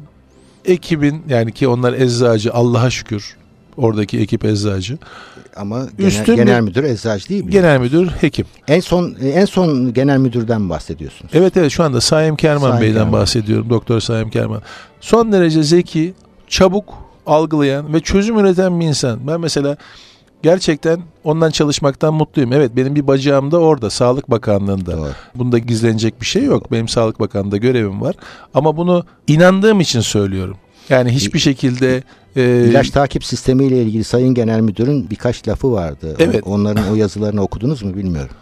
Speaker 2: ekibin yani ki onlar eczacı Allah'a şükür oradaki ekip eczacı.
Speaker 3: Ama genel,
Speaker 2: Üstün
Speaker 3: genel müdür eczacı değil mi?
Speaker 2: Genel müdür hekim.
Speaker 3: En son en son genel müdürden bahsediyorsunuz.
Speaker 2: Evet evet şu anda Saim Kerman
Speaker 3: Saim
Speaker 2: Bey'den
Speaker 3: Kerman.
Speaker 2: bahsediyorum. Doktor Saim Kerman. Son derece zeki, çabuk algılayan ve çözüm üreten bir insan. Ben mesela gerçekten ondan çalışmaktan mutluyum. Evet benim bir bacağım da orada Sağlık Bakanlığı'nda.
Speaker 3: Doğru.
Speaker 2: Bunda gizlenecek bir şey yok. Benim Sağlık Bakanlığı'nda görevim var. Ama bunu inandığım için söylüyorum. Yani hiçbir şekilde e,
Speaker 3: İlaç takip sistemiyle ilgili Sayın Genel Müdür'ün birkaç lafı vardı.
Speaker 2: Evet.
Speaker 3: Onların o yazılarını okudunuz mu bilmiyorum.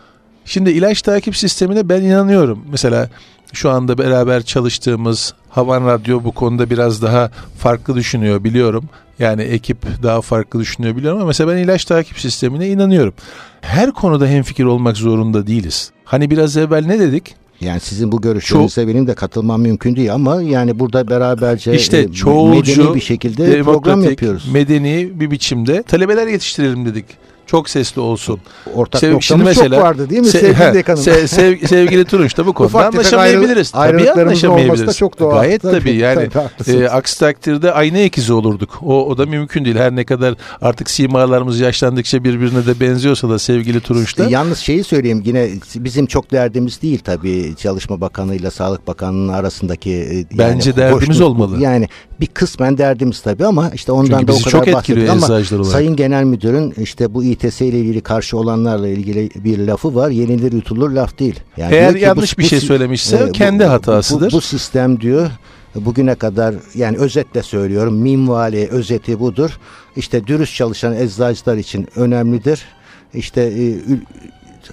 Speaker 2: Şimdi ilaç takip sistemine ben inanıyorum. Mesela şu anda beraber çalıştığımız Havan Radyo bu konuda biraz daha farklı düşünüyor biliyorum. Yani ekip daha farklı düşünüyor biliyorum ama mesela ben ilaç takip sistemine inanıyorum. Her konuda hemfikir olmak zorunda değiliz. Hani biraz evvel ne dedik?
Speaker 3: Yani sizin bu görüşlerinize benim de katılmam mümkün değil ama yani burada beraberce
Speaker 2: İşte
Speaker 3: e,
Speaker 2: çoğulcu,
Speaker 3: medeni bir şekilde program yapıyoruz.
Speaker 2: medeni bir biçimde talebeler yetiştirelim dedik. Çok sesli olsun.
Speaker 3: Ortak
Speaker 2: Sev-
Speaker 3: noktamız çok vardı değil mi
Speaker 2: se-
Speaker 3: sevgili
Speaker 2: he,
Speaker 3: dekanım?
Speaker 2: se- sev- sevgili Turunç da bu konuda anlaşamayabiliriz.
Speaker 3: ayrı-
Speaker 2: Tabii
Speaker 3: olması da
Speaker 2: anlaşamayabiliriz.
Speaker 3: çok doğal.
Speaker 2: Gayet tabii,
Speaker 3: Tabii,
Speaker 2: yani
Speaker 3: tabii,
Speaker 2: e, aksi takdirde aynı ikizi olurduk. O, o da mümkün değil. Her ne kadar artık simalarımız yaşlandıkça birbirine de benziyorsa da sevgili Turunç'ta.
Speaker 3: Yalnız şeyi söyleyeyim yine bizim çok derdimiz değil tabii Çalışma Bakanı ile Sağlık Bakanı'nın arasındaki e, yani
Speaker 2: Bence derdimiz
Speaker 3: hoşnut-
Speaker 2: olmalı.
Speaker 3: Yani bir kısmen derdimiz tabii ama işte ondan
Speaker 2: Çünkü
Speaker 3: da o kadar
Speaker 2: çok
Speaker 3: bahsettik ama
Speaker 2: eczacılar olarak.
Speaker 3: Sayın Genel Müdür'ün işte bu İTS ile ilgili karşı olanlarla ilgili bir lafı var. Yenilir yutulur laf değil. Yani
Speaker 2: Eğer yanlış bir şey söylemişse
Speaker 3: e, bu-
Speaker 2: kendi hatasıdır.
Speaker 3: Bu, bu sistem diyor bugüne kadar yani özetle söylüyorum minvali özeti budur. İşte dürüst çalışan eczacılar için önemlidir. İşte e,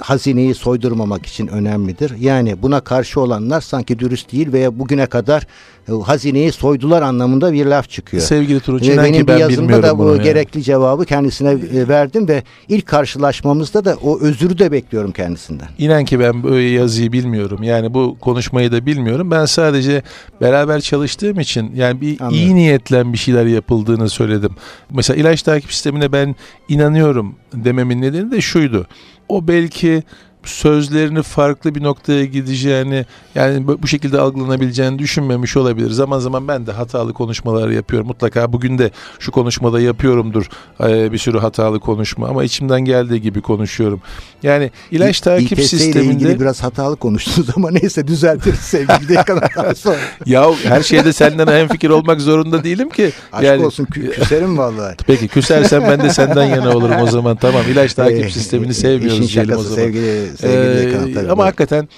Speaker 3: hazineyi soydurmamak için önemlidir. Yani buna karşı olanlar sanki dürüst değil veya bugüne kadar e, hazineyi soydular anlamında bir laf çıkıyor.
Speaker 2: Sevgili Turunç
Speaker 3: Ve benim
Speaker 2: ki
Speaker 3: bir yazımda da bu
Speaker 2: bunu. yani.
Speaker 3: gerekli cevabı kendisine e, verdim ve ilk karşılaşmamızda da o özürü de bekliyorum kendisinden.
Speaker 2: İnan ki ben böyle yazıyı bilmiyorum. Yani bu konuşmayı da bilmiyorum. Ben sadece beraber çalıştığım için yani bir
Speaker 3: Anlıyorum.
Speaker 2: iyi niyetle bir şeyler yapıldığını söyledim. Mesela ilaç takip sistemine ben inanıyorum dememin nedeni de şuydu. O belki sözlerini farklı bir noktaya gideceğini yani bu şekilde algılanabileceğini düşünmemiş olabilir. Zaman zaman ben de hatalı konuşmalar yapıyorum. Mutlaka bugün de şu konuşmada yapıyorumdur ee, bir sürü hatalı konuşma ama içimden geldiği gibi konuşuyorum. Yani ilaç takip
Speaker 3: ile
Speaker 2: sisteminde
Speaker 3: ilgili biraz hatalı konuştunuz ama neyse düzeltiriz sevgili sonra.
Speaker 2: ya her şeyde senden hemfikir olmak zorunda değilim ki.
Speaker 3: Aşk
Speaker 2: yani
Speaker 3: olsun kü- küserim vallahi.
Speaker 2: Peki küsersen ben de senden yana olurum o zaman. Tamam ilaç takip
Speaker 3: Ee,
Speaker 2: sistemini
Speaker 3: e,
Speaker 2: sevmiyoruz
Speaker 3: işin şakası sevgili, sevgili
Speaker 2: Ee, ama hakikaten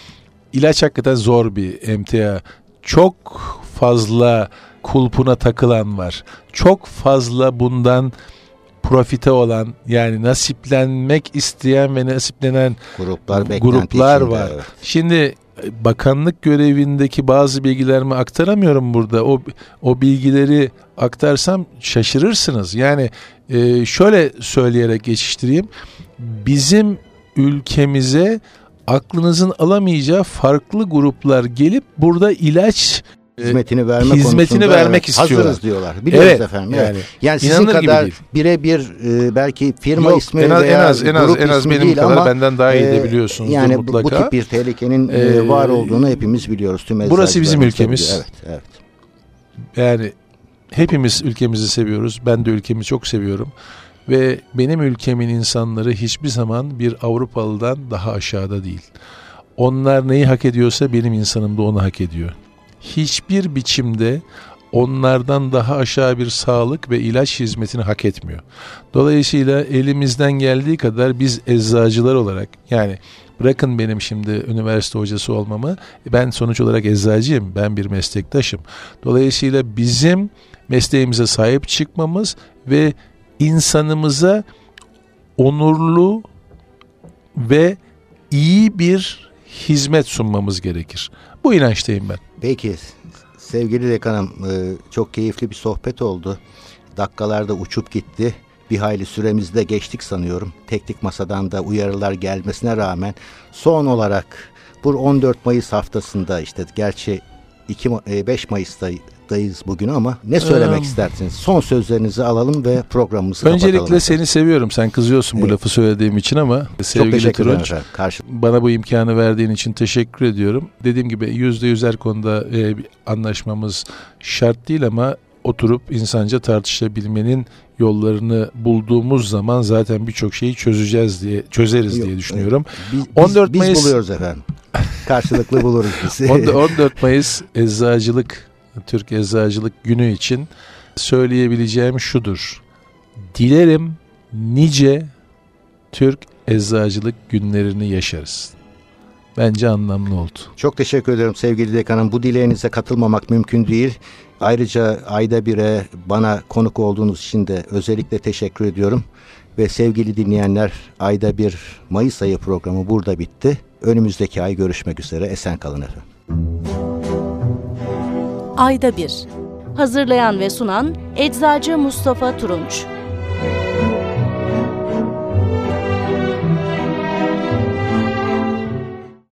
Speaker 2: ilaç hakikaten zor bir emtia. Çok fazla kulpuna takılan var. Çok fazla bundan profite olan yani nasiplenmek isteyen ve nasiplenen
Speaker 3: gruplar,
Speaker 2: gruplar var.
Speaker 3: evet.
Speaker 2: Şimdi e, bakanlık görevindeki bazı bilgilerimi aktaramıyorum burada. O o bilgileri aktarsam şaşırırsınız. Yani e, şöyle söyleyerek geçiştireyim. Bizim ülkemize aklınızın alamayacağı farklı gruplar gelip burada ilaç e,
Speaker 3: hizmetini verme
Speaker 2: hizmetini vermek istiyorlar.
Speaker 3: Hazırız diyorlar. Biliyoruz
Speaker 2: Evet,
Speaker 3: efendim.
Speaker 2: yani
Speaker 3: Yani, sizin kadar birebir e, belki firma
Speaker 2: Yok,
Speaker 3: ismi
Speaker 2: en az,
Speaker 3: veya
Speaker 2: en az en az
Speaker 3: grup
Speaker 2: en az
Speaker 3: ismi
Speaker 2: benim
Speaker 3: değil
Speaker 2: kadar
Speaker 3: ama
Speaker 2: benden daha iyi de biliyorsunuz
Speaker 3: yani bu,
Speaker 2: mutlaka.
Speaker 3: bu tip bir tehlikenin
Speaker 2: Ee,
Speaker 3: var olduğunu hepimiz biliyoruz. Tüm
Speaker 2: burası bizim ülkemiz.
Speaker 3: Evet, evet.
Speaker 2: Yani hepimiz ülkemizi seviyoruz. Ben de ülkemi çok seviyorum. Ve benim ülkemin insanları hiçbir zaman bir Avrupalıdan daha aşağıda değil. Onlar neyi hak ediyorsa benim insanım da onu hak ediyor. Hiçbir biçimde onlardan daha aşağı bir sağlık ve ilaç hizmetini hak etmiyor. Dolayısıyla elimizden geldiği kadar biz eczacılar olarak yani bırakın benim şimdi üniversite hocası olmamı ben sonuç olarak eczacıyım ben bir meslektaşım. Dolayısıyla bizim mesleğimize sahip çıkmamız ve insanımıza onurlu ve iyi bir hizmet sunmamız gerekir. Bu inançtayım ben.
Speaker 3: Peki sevgili dekanım e, çok keyifli bir sohbet oldu. Dakikalarda uçup gitti. Bir hayli süremizi de geçtik sanıyorum. Teknik masadan da uyarılar gelmesine rağmen son olarak bu 14 Mayıs haftasında işte gerçi 2 Ma- e, 5 Mayıs'tayız bugün ama ne söylemek
Speaker 2: Ee,
Speaker 3: istersiniz? Son sözlerinizi alalım ve programımızı
Speaker 2: Öncelikle
Speaker 3: kapatalım.
Speaker 2: seni seviyorum. Sen kızıyorsun bu
Speaker 3: Evet.
Speaker 2: lafı söylediğim için ama sevgili Turunç.
Speaker 3: Karşı
Speaker 2: bana bu imkanı verdiğin için teşekkür ediyorum. Dediğim gibi yüzde yüz her konuda e, anlaşmamız şart değil ama oturup insanca tartışabilmenin yollarını bulduğumuz zaman zaten birçok şeyi çözeceğiz diye çözeriz
Speaker 3: Yok,
Speaker 2: diye düşünüyorum.
Speaker 3: biz,
Speaker 2: 14
Speaker 3: biz,
Speaker 2: Mayıs-
Speaker 3: biz buluyoruz efendim. Karşılıklı buluruz biz.
Speaker 2: 14 Mayıs Eczacılık Türk Eczacılık Günü için söyleyebileceğim şudur. Dilerim nice Türk Eczacılık günlerini yaşarız. Bence anlamlı oldu.
Speaker 3: Çok teşekkür ederim sevgili dekanım. Bu dileğinize katılmamak mümkün değil. Ayrıca ayda bire bana konuk olduğunuz için de özellikle teşekkür ediyorum. Ve sevgili dinleyenler ayda bir Mayıs ayı programı burada bitti. Önümüzdeki ay görüşmek üzere. Esen kalın efendim.
Speaker 1: Ayda bir. Hazırlayan ve sunan Eczacı Mustafa Turunç.